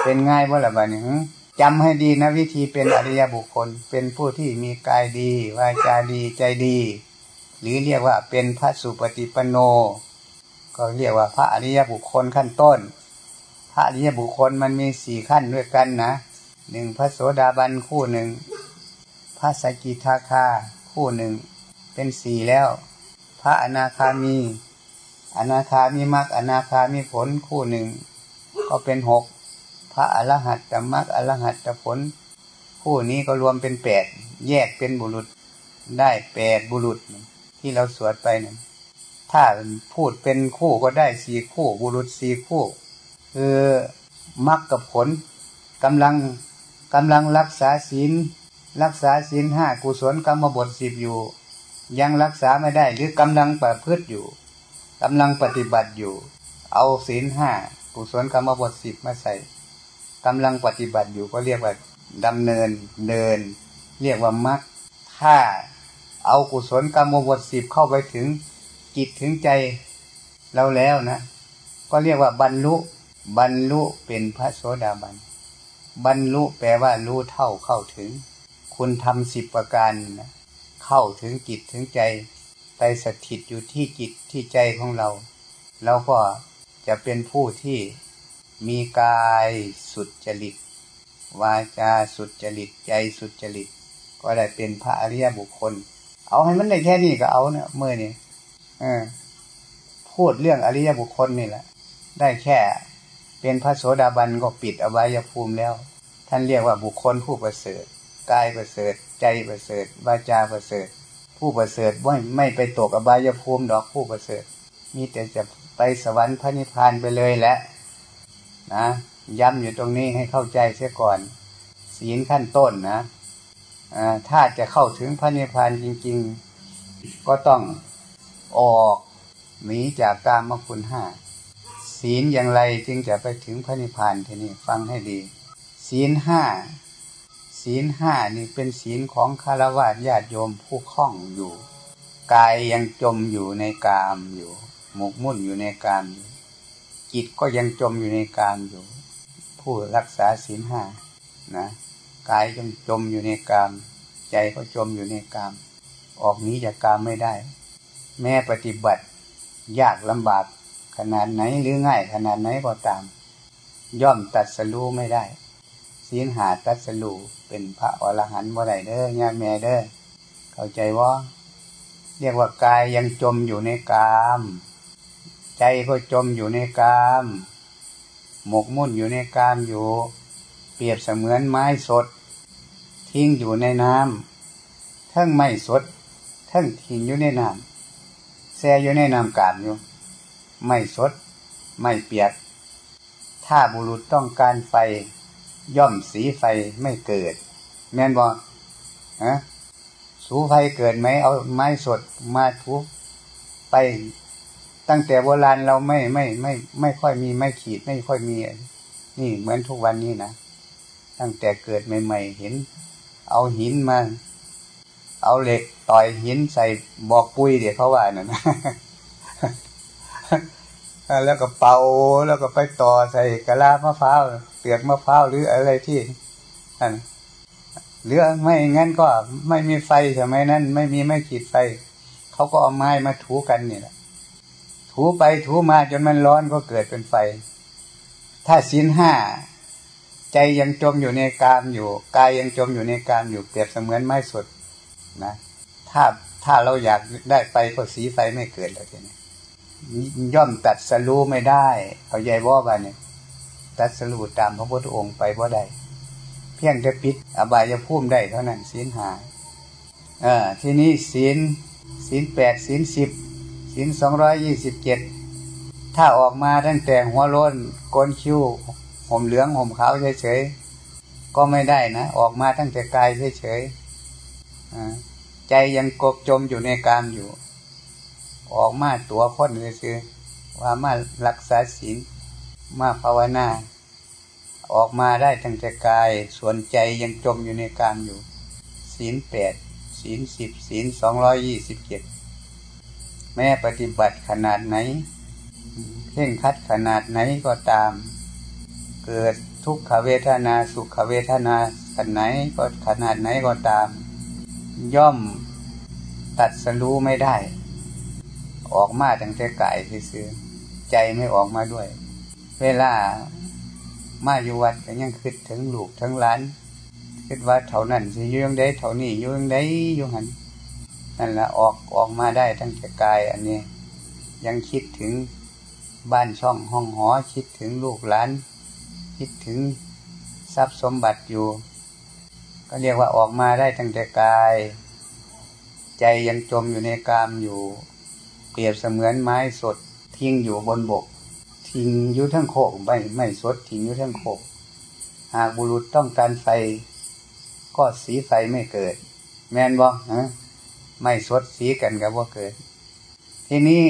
เป็นง่ายว่าละบ้านี้จำให้ดีนะวิธีเป็นอริยบุคคล เป็นผู้ที่มีกายดี วาจาดีใจดี หรือเรียกว่าเป็นพระสุปฏิปโน ก็เรียกว่าพระอริยบุคคลขั้นต้น พระอริยบุคคลมันมีสี่ขั้นด้วยกันนะหนึ่งพระโสดาบันคู่หนึ่งพระสกิทาคาคู่หนึ่ง เป็นสี่แล้ว พระอนาคามี อนาคามีมรรคอนาคามีผลคู่หนึ่ง ก็เป็นหกพระอรหัตตมรรคอรหัตตผล คู่นี้ก็รวมเป็นแปดแยกเป็นบุรุษได้แปดบุรุษ ที่เราสวดไปเนี่ยถ้าพูดเป็นคู่ก็ได้สี่คู่ บุรุษสี่คู่ คือมรรคกับผลกำลังกำลังรักษาศีลรักษาศีลห้ากุศลกรรมบทสิบอยู่ ยังรักษาไม่ได้หรือกำลังประพฤติอยู่กำลังปฏิบัติอยู่ เอาศีลห้ากุศลกรรมบทสิบมาใส่กำลังปฏิบัติอยู่ก็เรียกว่าดำเนินเดิน เรียกว่ามรรคถ้า เอากุศลกรรมบทสิบเข้าไปถึงจิตถึงใจเราแล้วนะ ก็เรียกว่าบรรลุ บรรลุเป็นพระโสดาบัน บรรลุแปลว่ารู้เท่าเข้าถึง คุณทำสิบประการนะเข้าถึงจิตถึงใจไปสถิตอยู่ที่จิตที่ใจของเราเราก็จะเป็นผู้ที่มีกายสุดจริต วาจาสุดจริตใจสุดจริต ก็ได้เป็นพระอริยบุคคล เอาให้มันได้แค่นี้ก็เอาเนี่ยเมื่อนี่เออ พูดเรื่องอริยบุคคลนี่แหละ ได้แค่ เป็นพระโสดาบันก็ปิดอบายภูมิแล้ว ท่านเรียกว่าบุคคลผู้ประเสริฐกายประเสริฐ ใจประเสริฐวาจาประเสริฐ ผู้ประเสริฐว่ไม่ไปตกอบายภูมิดอกผู้ประเสริฐ มีแต่จะไปสวรรค์พระนิพพานไปเลยแหละนะย้ำอยู่ตรงนี้ให้เข้าใจเสียก่อน ศีลขั้นต้นนะ ถ้าจะเข้าถึงพระนิพพานจริง ๆ ก็ต้องออกหนีจากกามคุณห้าศีลอย่างไรจึงจะไปถึงพระนิพพานทีนี้ฟังให้ดี ศีลห้าศีลห้านี่เป็นศีลของคารวะญาติโยมผู้คล่องอยู่ กายยังจมอยู่ในกามอยู่ หมกมุ่นอยู่ในกามอยู่จิตก็ยังจมอยู่ในกามอยู่ ผู้รักษาศีลห้านะ กายจมจมอยู่ในกาม ใจก็จมอยู่ในกาม ออกนี้จากกามไม่ได้ แม้ปฏิบัติ ยากลำบากขนาดไหนหรือง่ายขนาดไหนก็ตาม ย่อมตัดสรู้ไม่ได้ศีลหาตัดสรู้เป็นพระอรหันต์บ่ได้เด้อยาแม่เด้อเข้าใจว่าเรียกว่ากายยังจมอยู่ในกาม ใจก็จมอยู่ในกาม หมกมุ่นอยู่ในกามอยู่ เปรียบเสมือนไม้สด ทิ้งอยู่ในน้ำทั้งไม่สด ทั้งทิ้งอยู่ในน้ำแช่อยู่ในน้ำกาดอยู่ ไม่สด ไม่เปียก ถ้าบุรุษต้องการไฟ ย่อมสีไฟไม่เกิด แม่นบอกฮะสูไฟเกิดไหมเอาไม้สดมาทุบไปตั้งแต่โบราณเราไม่ไม่ไม่ไม่ค่อยมีไม่ขีดไม่ค่อยมี นี่เหมือนทุกวันนี้นะ ตั้งแต่เกิดใหม่ ๆ เห็น เอาหินมา เอาเหล็กต่อยหินใส่บอกปุยเดี๋ยวเขาว่าน่ะนะแล้วก็เป่าแล้วก็ไปต่อใส่กะลามะพร้าวเปลือกมะพร้าวหรืออะไรที่อันหรือไม่งั้นก็ไม่มีไฟใช่ไหมนั้น ไม่มีไม่ขีดไฟเขาก็เอาไม้มาถูกันนี่แหละถูไปถูมาจนมันร้อนก็เกิดเป็นไฟ ถ้าสินห้า ใจยังจมอยู่ในกามอยู่กายยังจมอยู่ในกามอยู่เปรียบเสมือนไม้สดนะถ้าถ้าเราอยากได้ไปก็สีไฟไม่เกิดแล้วทีนี้ย่อมตัดสรู้ไม่ได้เขาใจว่าบ้านเนี่ยตัดสรู้ตามพระพุทธองค์ไปว่าได้เพียงแต่ปิด อบายภูมิได้เท่านั้นศีลหาเออที่นี้ศีลศีลแปดศีลสิบศีลสองร้อยยี่สิบเจ็ดถ้าออกมาตั้งแต่หัวโล้นโกนคิ้ว ห่มเหลืองห่มขาวเฉยๆก็ไม่ได้นะ ออกมาตั้งแต่กายเฉยๆใจยังกบจมอยู่ในกามอยู่ ออกมาตัวพ้นเลยคือว่ามารักษาศีลมาภาวนา ออกมาได้ตั้งแต่กาย ส่วนใจยังจมอยู่ในกามอยู่ ศีลแปดศีลสิบศีลสองร้อยยี่สิบเจ็ดแม้ปฏิบัติขนาดไหนเข่งคัดขนาดไหนก็ตาม เกิดทุกขเวทนาสุขเวทนาขนาดไหนก็ขนาดไหนก็ตาม ย่อมตัดสรู้ไม่ได้ ออกมาตั้งแต่กายซื่อใจไม่ออกมาด้วย เวลามาอยู่วัดก็ยังคิดถึงลูกทั้งหลานคิดว่าเท่านั้นสิยุ่งได้เท่านี้ยุ่งได้ยุ่งหันนั่นละออกออกมาได้ตั้งแต่กายอันนี้ ยังคิดถึงบ้านช่องห้องหอคิดถึงลูกหลาน คิดถึงทรัพย์สมบัติอยู่ ก็เรียกว่าออกมาได้ตั้งแต่กาย ใจยังจมอยู่ในกามอยู่ เปรียบเสมือนไม้สดทิ้งอยู่บนบก ทิ้งอยู่ทั้งโคกไม่ไม่สดทิ้งอยู่ทั้งโคก หากบุรุษต้องการไฟ ก็สีไฟไม่เกิด แมนบ่ฮะไม่สดสีกันกับว่าเกิด ที่นี่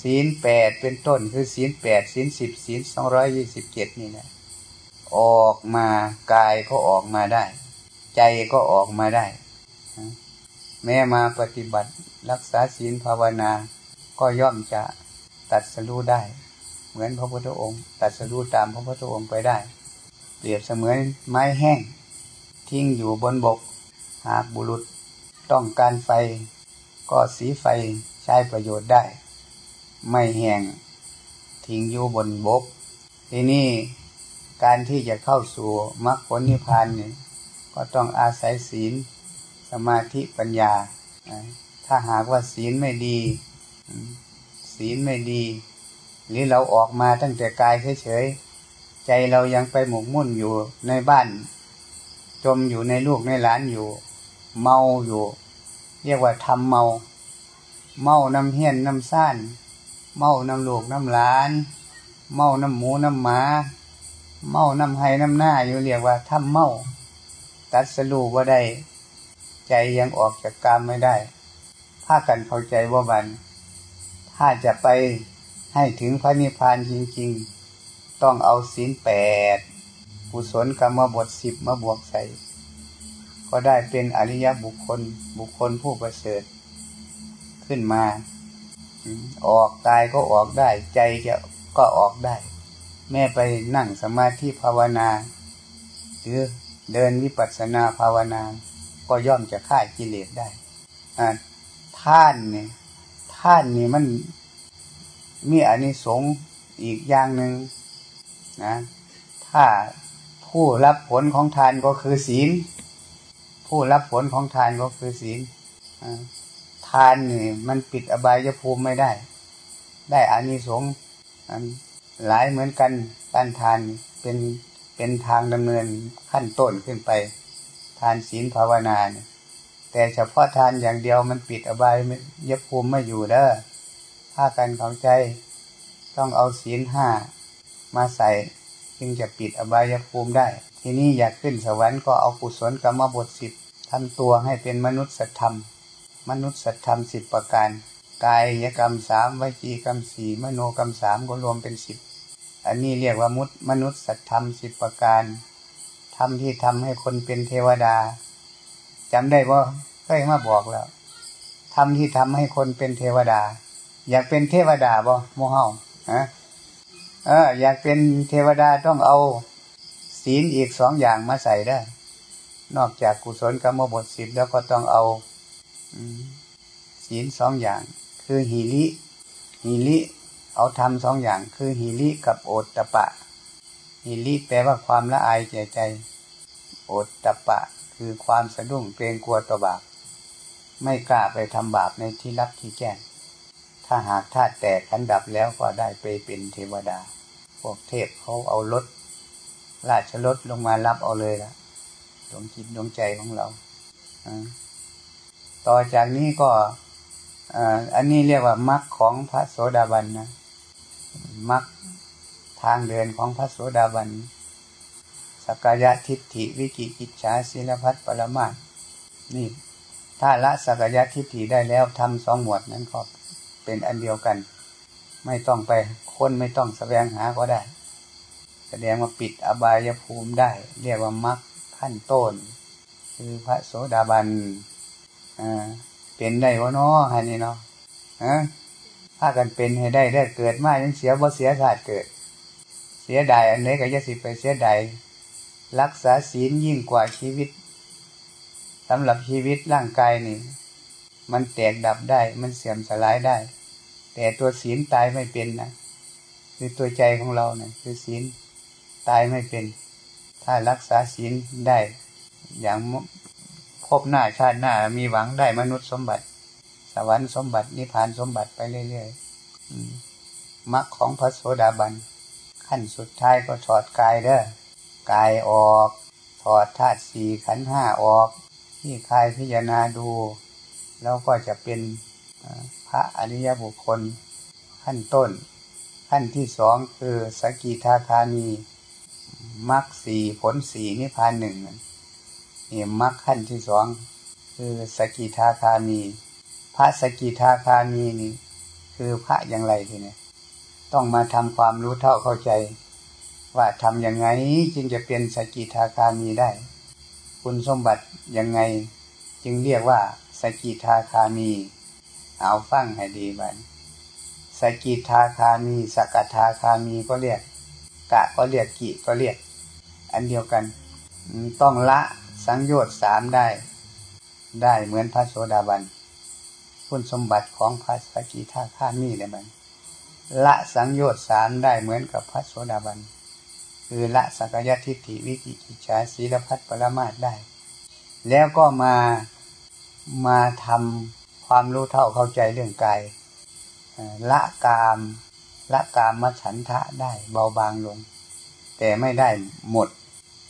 ศีลแปดเป็นต้นคือศีลแปดศีลสิบศีลสองร้อยยี่สิบเจ็ดนี่นะออกมากายก็ออกมาได้ ใจก็ออกมาได้ แม้มาปฏิบัติรักษาศีลภาวนา ก็ย่อมจะตัดสรู้ได้ เหมือนพระพุทธองค์ ตัดสรู้ตามพระพุทธองค์ไปได้ เปรียบเสมือนไม้แห้ง ทิ้งอยู่บนบก หากบุรุษต้องการไฟ ก็สีไฟใช้ประโยชน์ได้ ไม่แห้งทิ้งอยู่บนบก ทีนี้การที่จะเข้าสู่มรรคผลนิพพานเนี่ยก็ต้องอาศัยศีล สมาธิปัญญา ถ้าหากว่าศีลไม่ดี ศีลไม่ดี หรือเราออกมาตั้งแต่กายเฉยๆ ใจเรายังไปหมกมุ่นอยู่ในบ้าน จมอยู่ในลูกในหลานอยู่ เมาอยู่ เรียกว่าทำเมา เมาน้ำเฮียนน้ำซ่าน เมาน้ำลูกน้ำหลาน เมาน้ำหมูน้ำหมา เมาน้ำไห้น้ำหน้าอยู่เรียกว่าทำเมา ตัดสรูว่าได้ ใจยังออกจากกรรมไม่ได้ถ้ากันเข้าใจว่าบัน ถ้าจะไปให้ถึงพระนิพพานจริงๆ ต้องเอาศีลแปดกุศลกรรมบทสิบมาบวกใส่ ก็ได้เป็นอริยบุคคลบุคคลผู้ประเสริฐขึ้นมา ออกกายก็ออกได้ ใจจะก็ออกได้ แม่ไปนั่งสมาธิภาวนา หรือเดินวิปัสสนาภาวนา ก็ย่อมจะฆ่ากิเลสได้ท่านเนี่ยท่านนี่มันมีอานิสงส์อีกอย่างหนึ่งนะ ถ้าผู้รับผลของทานก็คือศีล ผู้รับผลของทานก็คือศีล ทานนี่มันปิดอบายภูมิไม่ได้ ได้อานิสงส์หลายเหมือนกันการทานเป็นเป็นทางดำเนินขั้นต้นขึ้นไป ทานศีลภาวนาเนี่ยแต่เฉพาะทานอย่างเดียวมันปิดอบายยภูมิไม่อยู่เด้อถ้ากันของใจต้องเอาศีลห้ามาใส่จึงจะปิดอบายภูมิได้ ทีนี้อยากขึ้นสวรรค์ก็เอากุศลกรรมบทสิบทำตัวให้เป็นมนุษย์ธรรม มนุษย์สัตธรรมสิบประการ กายยกรรมสามวิจีกรรมสี่มโนกรรมสามก็รวมเป็นสิบอันนี้เรียกว่ามุดมนุษย์สัตธรรมสิบประการทำที่ทำให้คนเป็นเทวดาจำได้ว่าเคยมาบอกแล้วทำที่ทำให้คนเป็นเทวดา อยากเป็นเทวดาบ่โมเฮาฮะเอออยากเป็นเทวดาต้องเอาศีลอีกสองอย่างมาใส่ได้ นอกจากกุศลกรรมบทสิบแล้วก็ต้องเอา ศีลสองอย่าง คือหิริหิริเอาทำสองอย่าง คือหิริกับโอตตะปะหิริแปลว่าความละอายใจใจ โอตตะปะ คือความสะดุ้งเกรงกลัวต่อบาปไม่กล้าไปทำบาปในที่รับที่แจ้ง ถ้าหากธาตุแตกขันดับแล้วก็ได้ไปเป็นเทวดา พวกเทพเขาเอารถราชรถลงมารับเอาเลยละดวงจิตดวงใจของเรา ต่อจากนี้ก็อันนี้เรียกว่ามรรคของพระโสดาบันนะมรรคทางเดินของพระโสดาบันสกายะทิฏฐิวิกิกิจฉาศิลพัฒปรมาตนี่ถ้าละสกายะทิฏฐิได้แล้วทำสองหมวดนั้นก็เป็นอันเดียวกัน ไม่ต้องไปค้นไม่ต้องแสวงหาก็ได้ แสดงว่าปิดอบายภูมิได้ เรียกว่ามรรคขั้นต้น คือพระโสดาบัน อ่าเป็นได้วะเนาะฮะนี่เนาะฮะถ้ากันเป็นให้ได้ได้เกิดมายังเสียบ่เสียชาติเกิด เสียดายอันไหนก็จะสิไปเสียดายรักษาศีลยิ่งกว่าชีวิตสำหรับชีวิตร่างกายนี่ มันแตกดับได้ มันเสื่อมสลายได้ แต่ตัวศีลตายไม่เป็นนะคือตัวใจของเราเนะี่ยคือศีลตายไม่เป็น ถ้ารักษาศีลได้ อย่าง พบหน้าชาติหน้ามีหวังได้มนุษย์สมบัติ สวรรค์สมบัตินิพพานสมบัติไปเรื่อยๆมรรคของพระโสดาบัน ขั้นสุดท้ายก็ถอดกายเด้อกายออก ถอดธาตุสี่ขันห้าออก ที่คายพิจารณาดู แล้วก็จะเป็นพระอริยบุคคล ขั้นต้น ขั้นที่สองคือสกิทาคามีมรรคสี่ผลสี่นิพพานหนึ่ง นี่มรรคขั้นที่สองคือสกิทาคามี พระสกิทาคามีนี่ คือพระอย่างไรทีนี้ต้องมาทำความรู้เท่าเข้าใจ ว่าทำยังไงจึงจะเป็นสกิทาคามีได้ คุณสมบัติยังไงจึงเรียกว่าสกิทาคามี เอาฟังให้ดีบันสกิทาคามีสกทาคามีก็เรียกกะก็เรียกกิก็เรียก อันเดียวกัน ต้องละ สังโยชน์สามได้ ได้เหมือนพระโสดาบันคุณสมบัติของพระสกิทาคามีเลยมัน ละสังโยชน์สามได้เหมือนกับพระโสดาบันคือละสักยทิฏฐิวิกิกิจฉาศีลพัฒปรมาตได้ แล้วก็มามาทำความรู้เท่าเข้าใจเรื่องกายละกามละกามมัฉันทะได้เบาบางลง แต่ไม่ได้หมด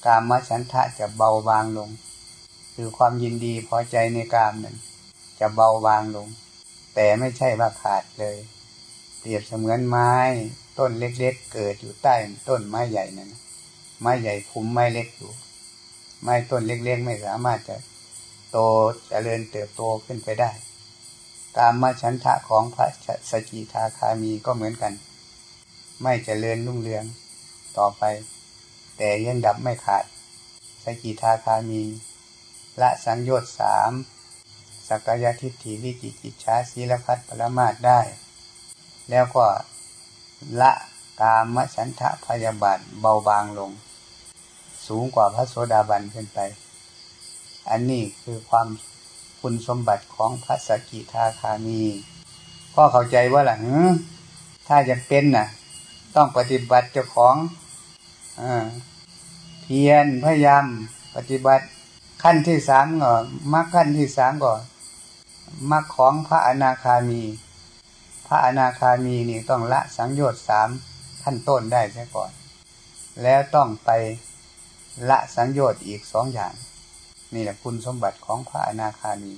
กามฉันทะจะเบาบางลง คือความยินดีพอใจในกามนั้นจะเบาบางลง แต่ไม่ใช่ว่าขาดเลย เปรียบเสมือนไม้ต้นเล็กๆเกิดอยู่ใต้ต้นไม้ใหญ่นั่นไม้ใหญ่คุมไม้เล็กอยู่ ไม้ต้นเล็กๆไม่สามารถจะโตจเจริญเติบโตขึ้นไปได้ตามมาชันทะของพระสกิทาคามีก็เหมือนกัน ไม่เจริญรุ่งเรืองต่อไป แต่ยังดับไม่ขาด สกิทาคามี ละสังโยชน์สามสักยทิฏฐิวิจิกิจชาศีลพัฒปรมาตได้ แล้วก็ละกามฉันทะพยาบาทเบาบางลง สูงกว่าพระโสดาบันขึ้นไป อันนี้คือความคุณสมบัติของพระสกิทาคามีพ่อเข้าใจว่าหลังถ้าจะเป็นน่ะ ต้องปฏิบัติเจ้าของ เพียรพยายามปฏิบัติขั้นที่สามก่อนมรรคขั้นที่สามก่อนมรรคของพระอนาคามี พระอนาคามีนี่ต้องละสังโยชน์สามขั้นต้นได้ใช่ก่อน แล้วต้องไปละสังโยชน์อีกสองอย่าง นี่แหละคุณสมบัติของพระอนาคามี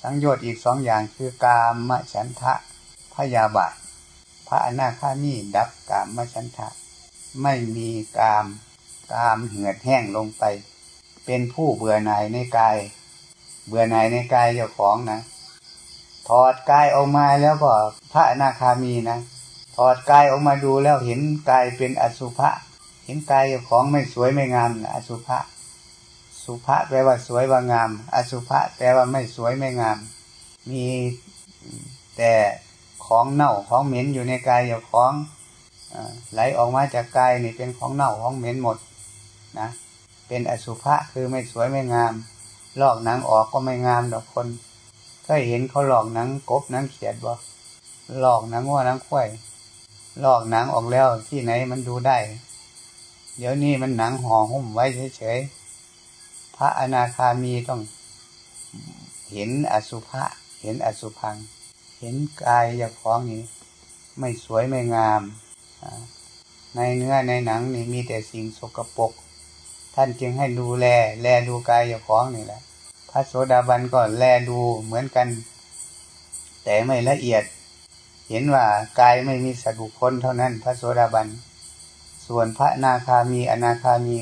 สังโยชน์อีกสองอย่างคือกามฉันทะพยาบาท พระอนาคามีดับกามฉันทะ ไม่มีกาม กามเหือดแห้งลงไป เป็นผู้เบื่อหน่ายในกาย เบื่อหน่ายในกายเจ้าของนะถอดกายออกมาแล้วก็พระอนาคามีนะถอดกายออกมาดูแล้วเห็นกายเป็นอสุภะเห็นกายเจ้าของไม่สวยไม่งามอสุภะสุภะแปลว่าสวยว่างาม อสุภะแปลว่าไม่สวยไม่งาม มีแต่ของเน่าของเหม็นอยู่ในกายเจ้าของ ไหลออกมาจากกายนี่เป็นของเน่าของเหม็นหมดนะเป็นอสุภะคือไม่สวยไม่งาม ลอกหนังออกก็ไม่งามดอกคนเคยเห็นเขาหลอกหนังกบหนังเขียดบ่หลอกหนังว่าหนังควายลอกหนังออกแล้วที่ไหนมันดูได้ เดี๋ยวนี้มันหนังห่อหุ้มไว้เฉยๆพระอนาคามีต้องเห็นอสุภะเห็นอสุพัง เห็นกายอย่าของนี่ไม่สวยไม่งาม ในเนื้อในหนังนี่มีแต่สิ่งสกปรกท่านจึงให้ดูแล แลดูกายอย่าของนี่แหละ พระโสดาบันก็แลดูเหมือนกัน แต่ไม่ละเอียด เห็นว่ากายไม่มีสัตว์บุคคลเท่านั้น พระโสดาบัน ส่วนพระนาคามีอนาคามี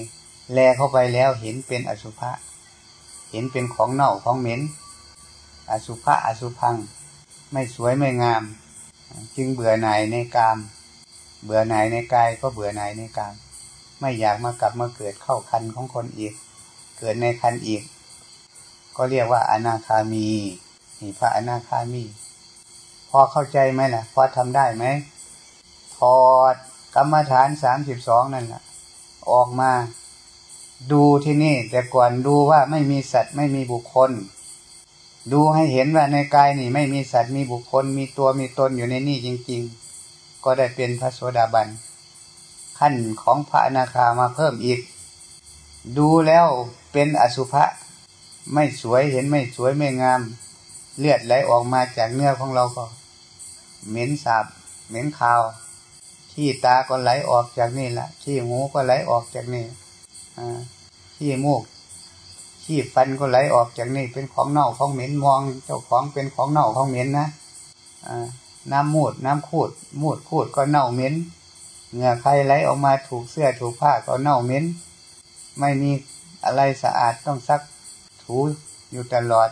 แลเข้าไปแล้วเห็นเป็นอสุภะเห็นเป็นของเน่าของเหม็น อสุภะอสุพัง ไม่สวยไม่งาม จึงเบื่อหน่ายในกาม เบื่อหน่ายในกายก็เบื่อหน่ายในกามไม่อยากมากลับมาเกิดเข้าคันของคนอีก เกิดในคันอีก ก็เรียกว่าอนาคามีนี่พระอนาคามี พอเข้าใจไหมล่ะ พอทำได้ไหมถอดกรรมฐานสามสิบสองนั่นแหละออกมา ดูที่นี่ แต่ก่อนดูว่าไม่มีสัตว์ไม่มีบุคคล ดูให้เห็นว่าในกายนี่ ไม่มีสัตว์มีบุคคล มีตัวมีตนอยู่ในนี่จริง ๆ ก็ได้เป็นพระโสดาบัน ขั้นของพระอนาคามาเพิ่มอีก ดูแล้วเป็นอสุภะไม่สวยเห็นไม่สวยไม่งาม เลือดไหลออกมาจากเนื้อของเราก็ เหม็นสาบ เหม็นขาวขี้ตาก็ไหลออกจากนี่ละขี้หูก็ไหลออกจากนี่ขี้มูกขี้ฟันก็ไหลออกจากนี่เป็นของเน่าของเหม็นมอง เจ้าของเป็นของเน่าของเหม็นนะ น้ำมูด น้ำคูด มูดคูดก็เน่าเหม็นเหงื่อใครไหลออกมาถูกเสื้อถูกผ้าก็เน่าเหม็นไม่มีอะไรสะอาดต้องซักถูอยู่ตลอด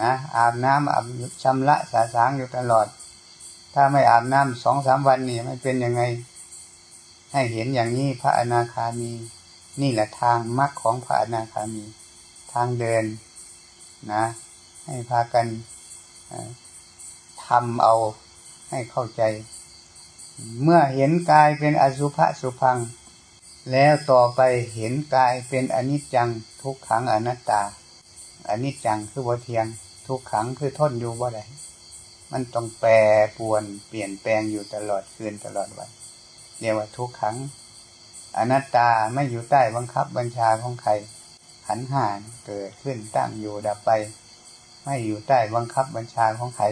นะ อาบน้ำอาบชำระสาสางอยู่ตลอด ถ้าไม่อาบน้ำสองสามวันนี่ไม่เป็นยังไง ให้เห็นอย่างนี้พระอนาคามี นี่แหละทางมรรคของพระอนาคามี ทางเดินนะ ให้พากัน ทำเอาให้เข้าใจ เมื่อเห็นกายเป็นอสุภะสุพัง แล้วต่อไปเห็นกายเป็นอนิจจังทุกขังอนัตตาอนิจจังคือบ่เทียง ทุกขังคือทนอยู่บ่ได้มันต้องแปรปวนเปลี่ยนแปลงอยู่ตลอดคืนตลอดวันเรียกว่าทุกขัง อนัตตาไม่อยู่ใต้บังคับบัญชาของใครขันหานเกิดขึ้นตั้งอยู่ดับไป ไม่อยู่ใต้บังคับบัญชาของใคร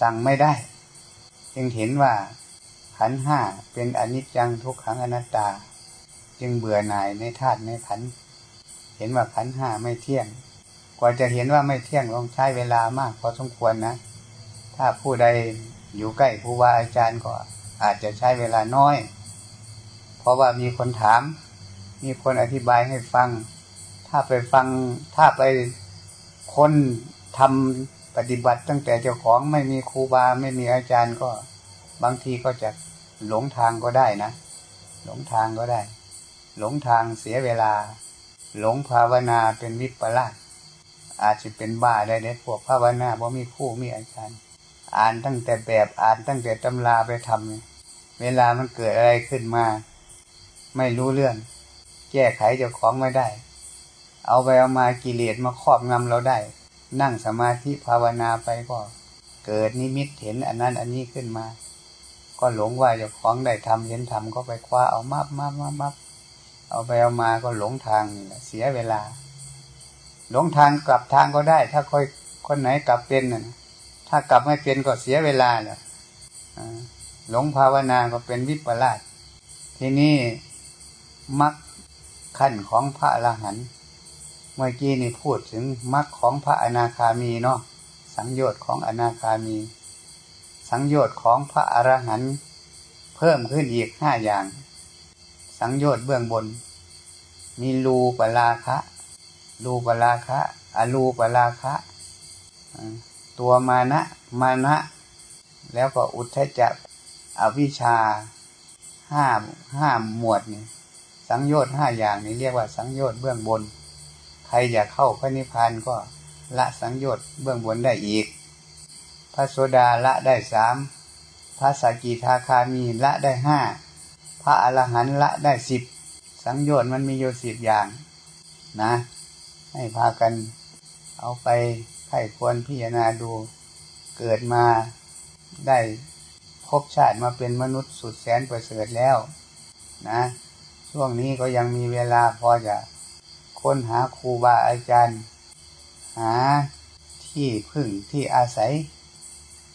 สั่งไม่ได้ จึงเห็นว่าขันห้าเป็นอนิจจังทุกขังอนัตตา จึงเบื่อหน่ายในธาตุในขัน เห็นว่าขันห้าไม่เที่ยง กว่าจะเห็นว่าไม่เที่ยงต้องใช้เวลามากพอสมควรนะ ถ้าผู้ใดอยู่ใกล้ครูบาอาจารย์ก็อาจจะใช้เวลาน้อย เพราะว่ามีคนถาม มีคนอธิบายให้ฟัง ถ้าไปฟังถ้าไปคนทำ ปฏิบัติตั้งแต่เจ้าของไม่มีครูบาไม่มีอาจารย์ก็บางทีก็จะหลงทางก็ได้นะ หลงทางก็ได้ หลงทางเสียเวลา หลงภาวนาเป็นวิปลาสอาจจะเป็นบ้าได้ในพวกภาวนาเพราะมีครูมีอาจารย์ อ่านตั้งแต่แบบอ่านตั้งแต่ตำราไปทำเวลามันเกิดอะไรขึ้นมา ไม่รู้เรื่อง แก้ไขเจ้าของไม่ได้ เอาไปเอามากิเลสมาครอบงำเราได้ นั่งสมาธิภาวนาไปก็เกิดนิมิตเห็นอันนั้นอันนี้ขึ้นมา ก็หลงว่าจะของได้ทำเห็นทำก็ไปคว้าเอามาบมาบมาบมาบเอาไปเอามาก็หลงทางนี่แหละเสียเวลา หลงทางกลับทางก็ได้ ถ้าค่อยคนไหนกลับเป็นน่ะถ้ากลับไม่เป็นก็เสียเวลาแหละหลงภาวนาก็เป็นวิปลาสทีนี้มรรคขั้นของพระอรหันต์ มื่อกี้นี่พูดถึงมรรคของพระอนาคามีเนาะสังโยชน์ของอนาคามี สังโยชน์ของพระอรหันต์เพิ่มขึ้นอีกห้าอย่าง สังโยชน์เบื้องบน มีรูปลาคะรูปลาคะอรูปลาคะตัวมานะมานะ แล้วก็อุทธจักอวิชาห้าห้าหมวดนี่สังโยชน์ห้าอย่างนี้เรียกว่าสังโยชน์เบื้องบน รอยากเข้าพระนิพพานก็ละสังโยชน์เบื้องบนได้อีก พระโสดาละได้สามพระสกิทาคามีละได้ห้าพระอรหันต์ละได้สิบสังโยชน์มันมีโยสิบอย่างนะ ให้พากันเอาไปไข้ควรพิจารณาดูเกิดมาได้พบชาติมาเป็นมนุษย์สุดแสนประเสริฐแล้วนะ ช่วงนี้ก็ยังมีเวลาพอจะ ค้นหาครูบาอาจารย์ หาที่พึ่งที่อาศัย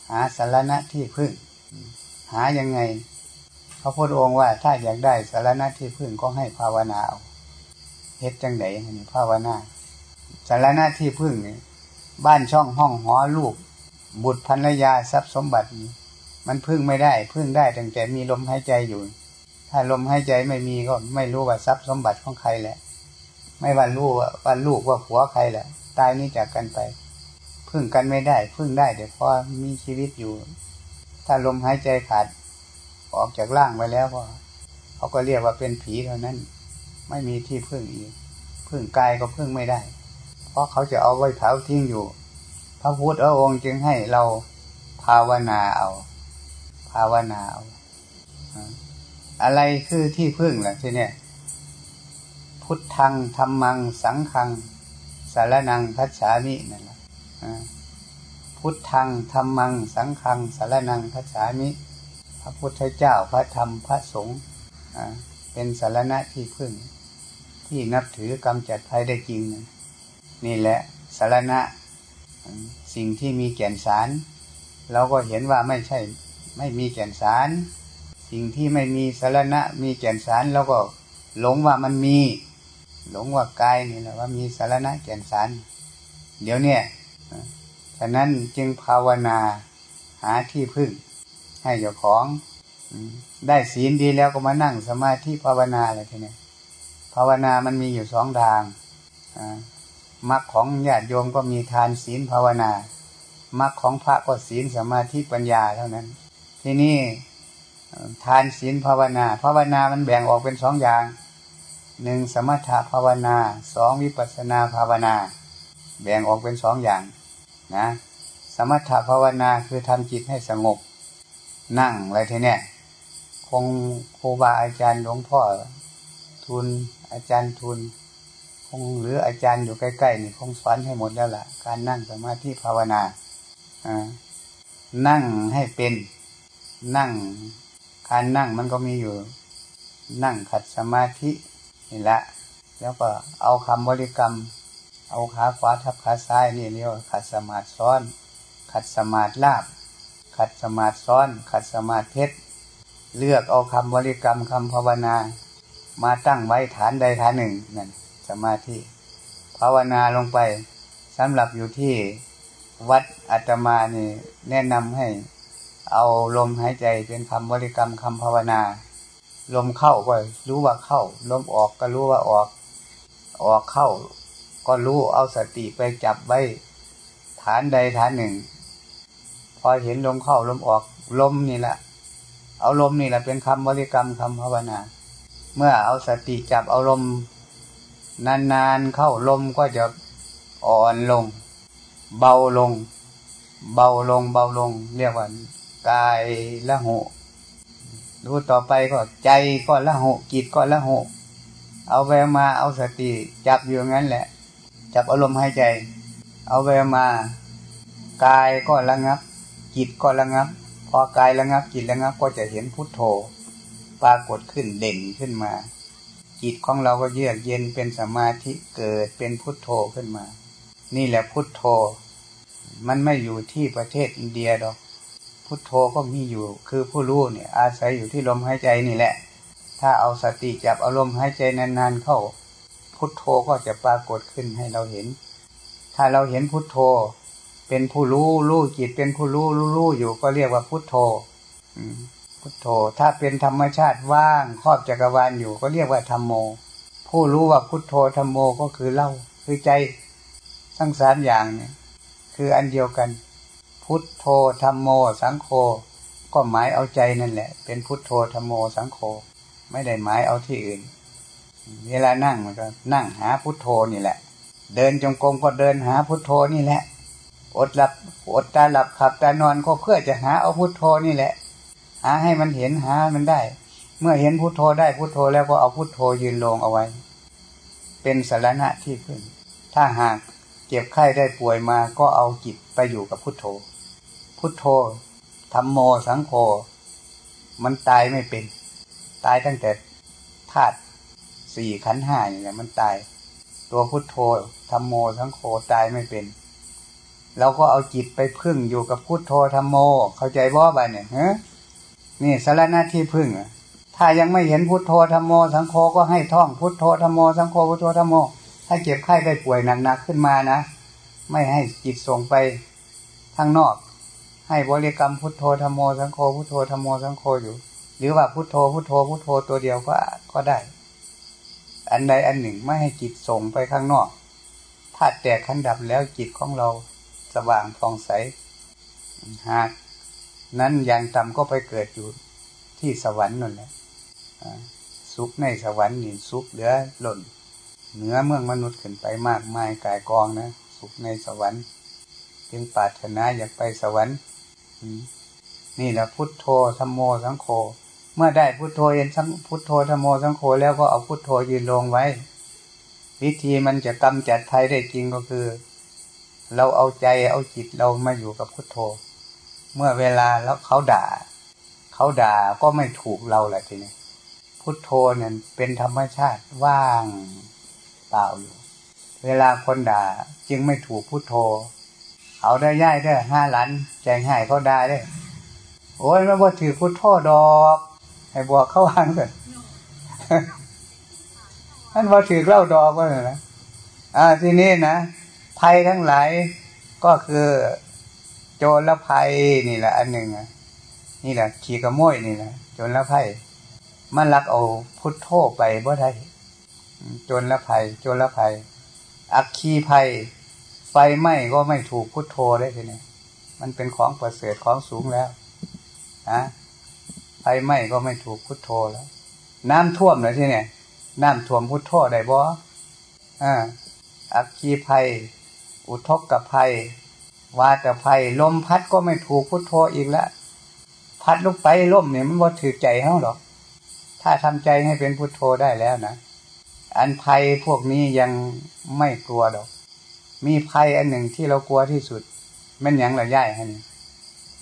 หาสารณะที่พึ่ง หายังไง พระพุทธองค์ว่าถ้าอยากได้สารณะที่พึ่งก็ให้ภาวนาเอาเฮ็ดจังไหนภาวนาสารณะที่พึ่งนี่บ้านช่องห้องหอลูก บุตรภรรยาทรัพย์สมบัติ มันพึ่งไม่ได้ พึ่งได้ตั้งแต่มีลมหายใจอยู่ ถ้าลมหายใจไม่มีก็ไม่รู้ว่าทรัพย์สมบัติของใครแหละ ไม่ว่ารู้ว่าลูกว่าผัวใครแหละตายนี้จากกันไป พึ่งกันไม่ได้ พึ่งได้แต่พอมีชีวิตอยู่ ถ้าลมหายใจขาด ออกจากร่างไปแล้วก็เขาก็เรียกว่าเป็นผีเท่านั้น ไม่มีที่พึ่งอีก พึ่งกายก็พึ่งไม่ได้ เพราะเขาจะเอาไว้เผาทิ้งอยู่ พระพุทธองค์จึงให้เราภาวนาเอา ภาวนาเอาอะไรคือที่พึ่งล่ะทีเนี้ย พุทธังธรรมัง สังขัง สารนังพัชฉามินั่นแหละพุทธังธรรมัง สังขัง สารนังพัชฉามิพระพุทธเจ้าพระธรรมพระสงฆ์เป็นสารณะที่พึ่ง ที่นับถือกำจัดภัยได้จริง นี่แหละสารณะสิ่งที่มีแก่นสาร เราก็เห็นว่าไม่ใช่ไม่มีแก่นสาร สิ่งที่ไม่มีสารณะมีแก่นสารแล้วก็หลงว่ามันมี หลงว่ากายนี่แหละว่ามีสารณะแก่นสาร เดี๋ยวเนี่ยฉะนั้นจึงภาวนาหาที่พึ่ง ให้เจ้าของได้ศีลดีแล้วก็มานั่งสมาธิภาวนาอะไรทีนี้ภาวนามันมีอยู่สองทางมรรคของญาติโยมก็มีทานศีลภาวนามรรคของพระก็ศีลสมาธิปัญญาเท่านั้น ทีนี้ทานศีลภาวนา ภาวนามันแบ่งออกเป็นสองอย่าง หนึ่งสมถะภาวนาสองวิปัสนาภาวนา แบ่งออกเป็นสองอย่างนะสมถะภาวนาคือทำจิตให้สงบ นั่งอะไรทีเนี้ยคงครูบาอาจารย์หลวงพ่อทุนอาจารย์ทุน คงหรืออาจารย์อยู่ใกล้ๆนี่คงสอนให้หมดแล้วล่ะ การนั่งสมาธิภาวนาอ่านั่งให้เป็นนั่งการนั่งมันก็มีอยู่ นั่งขัดสมาธิ นี่แหละ แล้วก็เอาคำบริกรรม เอาขาขวาทับขาซ้ายนี่เรียกว่าขัดสมาธิซ้อน ขัดสมาธิลาบ ขัดสมาธิซ้อน ขัดสมาธิเพชรเลือกเอาคำบริกรรมคำภาวนา มาตั้งไว้ฐานใดฐานหนึ่งนั่นสมาธิภาวนาลงไปสำหรับอยู่ที่วัดอาตมานี่แนะนำให้เอาลมหายใจเป็นคำบริกรรมคำภาวนา ลมเข้าก็รู้ว่าเข้า ลมออกก็รู้ว่าออก ออกเข้า ก็รู้เอาสติไปจับไว้ฐานใดฐานหนึ่ง พอเห็นลมเข้าลมออก ลมนี่แหละ เอาลมนี่แหละเป็นคำบริกรรมคำภาวนา เมื่อเอาสติจับเอาลมนานๆเข้าลมก็จะอ่อนลง เบาลง เบาลงเบาลง เรียกว่ากายละหุ ดูต่อไปก็ใจก็ละหุจิตก็ละหุเอาแวมาเอาสติจับอยู่งั้นแหละ จับอารมณ์หายใจ เอาแวมากายก็ระงับ จิตก็ระงับ พอกายระงับจิตระงับ ก็จะเห็นพุทโธปรากฏขึ้นเด่นขึ้นมา จิตของเราก็เยือกเย็นเป็นสมาธิเกิดเป็นพุทโธขึ้นมา นี่แหละพุทโธ มันไม่อยู่ที่ประเทศอินเดียดอก พุทโธก็มีอยู่ คือผู้รู้เนี่ยอาศัยอยู่ที่ลมหายใจนี่แหละ ถ้าเอาสติจับอารมณ์หายใจนานๆเข้า พุทโธก็จะปรากฏขึ้นให้เราเห็น ถ้าเราเห็นพุทโธ เป็นผู้รู้รู้จิตเป็นผู้รู้รู้รู้อยู่ก็เรียกว่าพุทโธพุทโธ ถ้าเป็นธรรมชาติว่างครอบจักรวาลอยู่ก็เรียกว่าธรรมโม ผู้รู้ว่าพุทโธธรรมโมก็คือเล่าคือใจทั้งสามอย่างเนี่ยคืออันเดียวกัน พุทโธธรรมโมสังโฆก็หมายเอาใจนั่นแหละ เป็นพุทโธธรรมโมสังโฆไม่ได้หมายเอาที่อื่น เวลานั่งมันก็นั่งหาพุทโธนี่แหละ เดินจงกรมก็เดินหาพุทโธนี่แหละ อดหลับอดตาหลับขับตานอนก็เพื่อจะหาเอาพุทโธนี่แหละ หาให้มันเห็นหามันได้ เมื่อเห็นพุทโธได้พุทโธแล้วก็เอาพุทโธยืนลงเอาไว้ เป็นสารณะที่พึ่งถ้าหากเจ็บไข้ได้ป่วยมาก็เอาจิตไปอยู่กับพุทโธ พุทโธธรรมโมสังโฆมันตายไม่เป็น ตายตั้งแต่ธาตุสี่ขันห้าอย่างเงี้ยมันตาย ตัวพุทโธธรรมโมสังโฆตายไม่เป็นเราก็เอาจิตไปพึ่งอยู่กับพุทโธธรรมโม เข้าใจบ่บ่เนี่ยฮะนี่สารหน้าที่พึ่งถ้ายังไม่เห็นพุทโธธรรมโม สังโฆก็ให้ท่องพุทโธธรรมโมสังโฆพุทโธธรรมโม ถ้าเจ็บไข้ได้ป่วยหนักๆขึ้นมานะ ไม่ให้จิตส่งไปทางนอก ให้บริกรรมพุทโธธรรมโมสังโฆพุทโธธรรมโมสังโฆอยู่ หรือว่าพุทโธพุทโธพุทโธตัวเดียวก็ก็ได้ อันใดอันหนึ่งไม่ให้จิตส่งไปข้างนอกถ้าแตกขันดับแล้วจิตของเราสว่างฟองใสหากนั้นอย่างต่ำก็ไปเกิดอยู่ที่สวรรค์นั่นแหละสุขในสวรรค์นี่สุขเหลือหล่นเหนือเมืองมนุษย์ขึ้นไปมากมายกายกองนะ สุขในสวรรค์ จึงปรารถนาอยากไปสวรรค์ นี่แหละพุทโธธรรมโมสังโฆเมื่อได้พุทโธเย็นพุทโธธรรมโมสังโฆแล้วก็เอาพุทโธยืนลงไว้ วิธีมันจะกำจัดภัยได้จริงก็คือ เราเอาใจเอาจิตเรามาอยู่กับพุทโธ เมื่อเวลาแล้วเขาด่า เขาด่าก็ไม่ถูกเราแหละทีนี้พุทโธเนี่ยเป็นธรรมชาติว่างเปล่าอยู่ เวลาคนด่าจึงไม่ถูกพุทโธ เอาได้ย่ายได้ห้าหล้านแจงให้เขาได้ได้ โอ้ยไม่ว่าถือพุทโธดอกให้บอกเขาวางเลยท่นว่าถือเล่าดอกก็เลยนะอ่าทีนี้นะภัยทั้งหลายก็คือ โจรละภัยนี่แหละ อันหนึ่งนี่แหละขี่กระโมยนี่แหละโจรละภัยมันลักเอาพุทธโธไปบ่ได้โจรละภัย โจรละภัย อักคีภัย ฟไหม้ก็ไม่ถูกพุทโธได้ทีนี้มันเป็นของประเสริฐของสูงแล้วนะไฟไหม้ก็ไม่ถูกพุทโธแล้ว น้ำท่วมเลยที่เนี่ยน้ำท่วมพุทโธได้บ่อ่าอักคีภัย อุทกกับภัย วาตภัย ลมพัดก็ไม่ถูกพุทโธอีกแล้วพัดลุกไปล่มเนี่ยมันว่าถือใจเขาหรอก ถ้าทำใจให้เป็นพุทโธได้แล้วนะ อันภัยพวกนี้ยังไม่กลัวดอก มีภัยอันหนึ่งที่เรากลัวที่สุด มันยังเระย่ายให้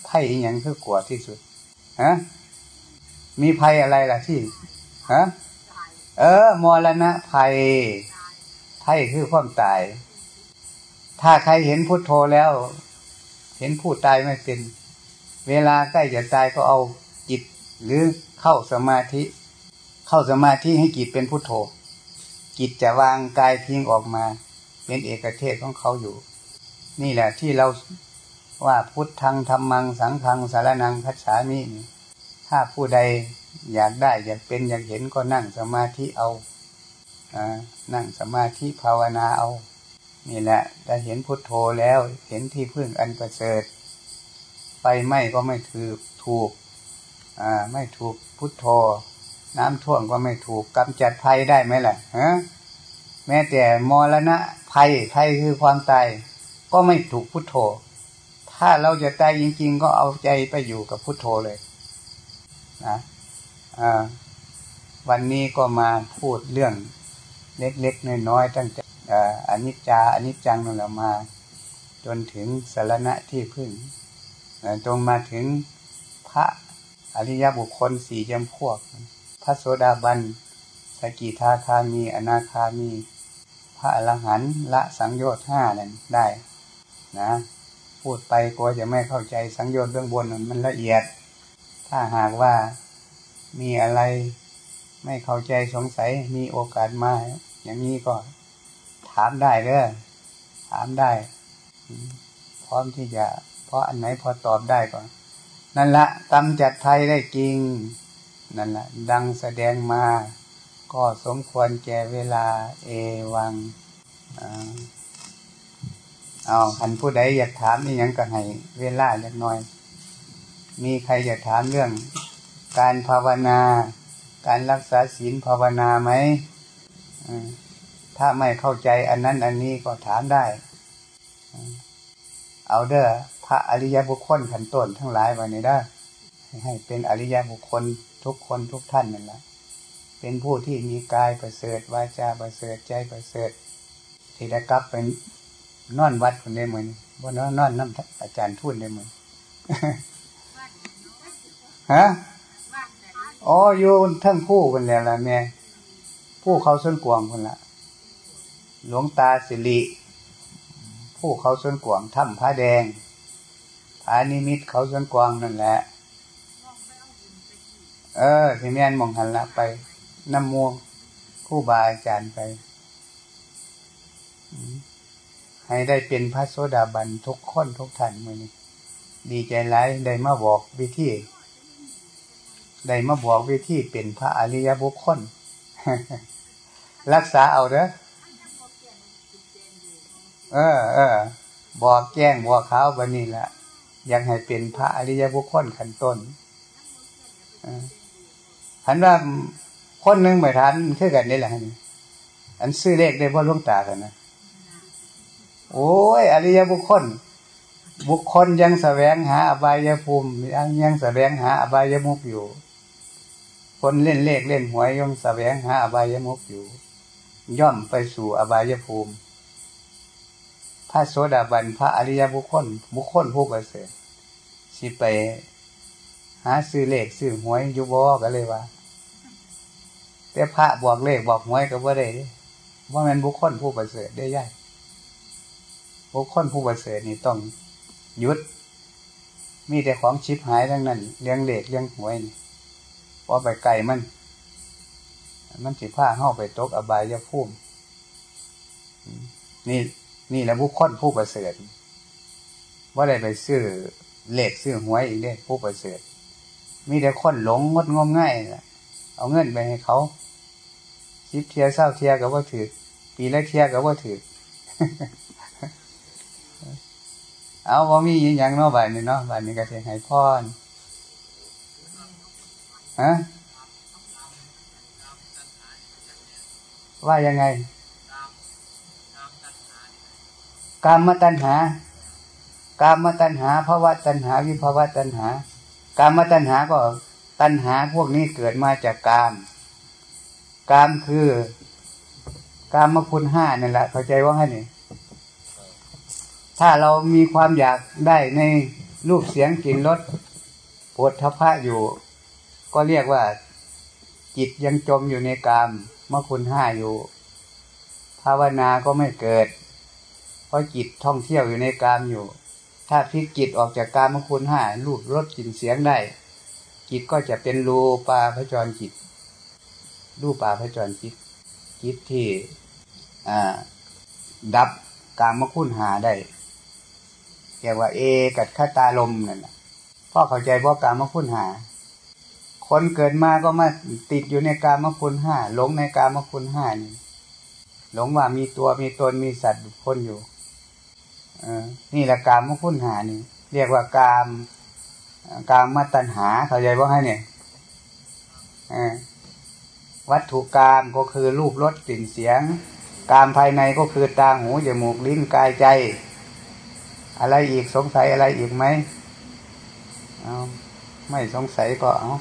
ภัยอีกอย่างคือกลัวที่สุดฮะมีภัยอะไรล่ะที่ฮะเออมรณะภัยภัยคือความตาย ถ้าใครเห็นพุทโธแล้ว เห็นผู้ตายไม่เป็น เวลาใกล้จะตายก็เอาจิต หรือเข้าสมาธิ เข้าสมาธิให้จิตเป็นพุทโธจิตจะวางกายทิ้งออกมา เป็นเอกเทศของเขาอยู่ นี่แหละที่เราว่าพุทธังธรรมังสังฆังสารนังคัจฉามิถ้าผู้ใดอยากได้อยากเป็นอยากเห็นก็นั่งสมาธิเอาอนั่งสมาธิภาวนาเอา นี่แหละถ้าเห็นพุทโธแล้วเห็นที่พึ่งอันประเสริฐไฟไม้ก็ไม่ถือถูกอ่าไม่ถูกพุทโธ น้ำท่วมก็ไม่ถูกกำจัดภัยได้ไหมล่ะฮะแม้แต่มรณะ ภัยภัยคือความตาย ก็ไม่ถูกพุทโธ ถ้าเราจะตายจริง ๆ ก็เอาใจไปอยู่กับพุทโธเลยนะวันนี้ก็มาพูดเรื่องเล็กๆน้อยๆตั้งแต่อนิจจาอนิจจังนั่นแหละมา จนถึงสารณะที่พึ่งจงมาถึงพระอริยบุคคลสี่จำพวก พระโสดาบัน สกิทาคามี อนาคามี พระอรหันต์ละสังโยชน์ห้านั่นได้ นะ พูดไปกลัวจะไม่เข้าใจสังโยชน์เบื้องบนมันละเอียด ถ้าหากว่ามีอะไรไม่เข้าใจสงสัยมีโอกาสมาอย่างนี้ก็ถามได้เด้อถามได้ พร้อมที่จะ เพราะอันไหนพอตอบได้ก่อน นั่นละกำจัดไทยได้จริง นั่นละดังแสดงมา ก็สมควรแก่เวลาเอวังเอาคันผู้ใดอยากถามนี่ยังก็ให้เวลาเล็กน้อย มีใครอยากถามเรื่อง การภาวนา การรักษาศีลภาวนาไหม ถ้าไม่เข้าใจอันนั้นอันนี้ก็ถามได้ เอาเด้อพระอริยบุคคลขันต้นทั้งหลายวันนี้ได้ให้เป็นอริยบุคคลทุกคนทุกท่านนั่นแหละ เป็นผู้ที่มีกายประเสริฐวาจาประเสริฐใจประเสริฐที่ได้กลับเป็นนอนวัดคนได้เหมือนว่านอนนอนน้ำอาจารย์ทุ่นได้เหมือนฮะอ๋ออยู่ทั้งผู้กันแล้วล่ะแม่ผู้เขาส้นกวงคนละหลวงตาสิริผู้เขาส่วนกวางถ้ำพระแดงพานิมิตเขาส่วนกวางนั่นแหละ เออที่แม่นมองหันละไป น้ำมูผู้บาอาจารย์ไป ให้ได้เป็นพระโสดาบันทุกคนทุกท่านมือนี้ ดีใจหลายได้มาบอกวิธีได้มาบอกวิธีเป็นพระอริยบุคคล รักษาเอาเด้อเออเออบอกแจ้งบอกเขาบันนี้แหละยังให้เป็นพระอริยบุคคลขันต้นหันว่า คนหนึ่งไม่ทันคือกันนี่แหละอันซื้อเลขได้บ่ล่วงตากันนะโอ้ยอริยบุคคล บุคคลยังแสวงหาอบายภูมิยังยังแสวงหาอบายมุกอยู่ คนเล่นเลขเล่นหวยยังแสวงหาอบายมุกอยู่ ย่อมไปสู่อบายภูมิ พระโสดาบันพระอริยบุคคล บุคคลผู้ประเสริฐสิไป หาซื้อเลขซื้อหวยอยู่บ่ก็เลยว่า แต่พระบอกเลขบอกหวยก็บ่ได้ว่ามันบุคคลผู้ประเสริฐได้ยายบุคคลผู้ประเสริฐนี่ต้องยุด มีแต่ของชิปหายทั้งนั้นเลี้ยงเลขเลี้ยงหวยนี่พอไปไกลมัน มันสิผ้าเข้าไปตกอบายยภูมินี่นี่แหละบุคคลผู้ประเสริฐว่าได้ไปซื้อเลขซื้อหวยอีกเด้ผู้ประเสริฐมีแต่คนหลงงดงมง่ายเอาเงินไปให้เขา คิดเทียเศร้าเทียกับว่าถือปีละเทียกับว่าถือเอาว่ามีอย่งเนาะบานนี้เนาะบ้านนี้ก็เสียงให้พรฮะว่ายังไงกามตัณหากามตัณหาภาวะตัณหา วิภาวะตัณหากามตัณหาก็ตัณหาพวกนี้เกิดมาจากกาม กามคือกามมคุณห้านี่แหละเข้าใจว่าไงนี่ถ้าเรามีความอยากได้ในรูปเสียงกลิ่นรสปวดทพะอยู่ ก็เรียกว่า จิตยังจมอยู่ในกามมคุณห้าอยู่ ภาวนาก็ไม่เกิด เพราะจิตท่องเที่ยวอยู่ในกามอยู่ ถ้าพลิกจิตออกจากกามมคุณห้ารูปรสกลิ่นเสียงได้จิตก็จะเป็นรูปาพระจรจิต รูปปาพจรจิตจิตที่อ่าดับกามคุณหาได้เรียกว่า เอกัดขาตาลมนั่นพ่อเข้าใจว่าการมคุณหา คนเกิดมาก็มาติดอยู่ในการมคุณห้าหลงในการมคุณห้านี่หลงว่ามีตัวมีตนมีสัตว์คคลอยู่อนี่แหละการมคุณหานี่ เรียกว่ากามกามมาตัญหาเข้าใจว่าให้เนี่ย วัตถุกรรมก็คือรูปรสกลิ่นเสียงกามภายในก็คือตาหูจมูกลิ้นกายใจ อะไรอีกสงสัยอะไรอีกไหมเอาไม่สงสัยก็เอา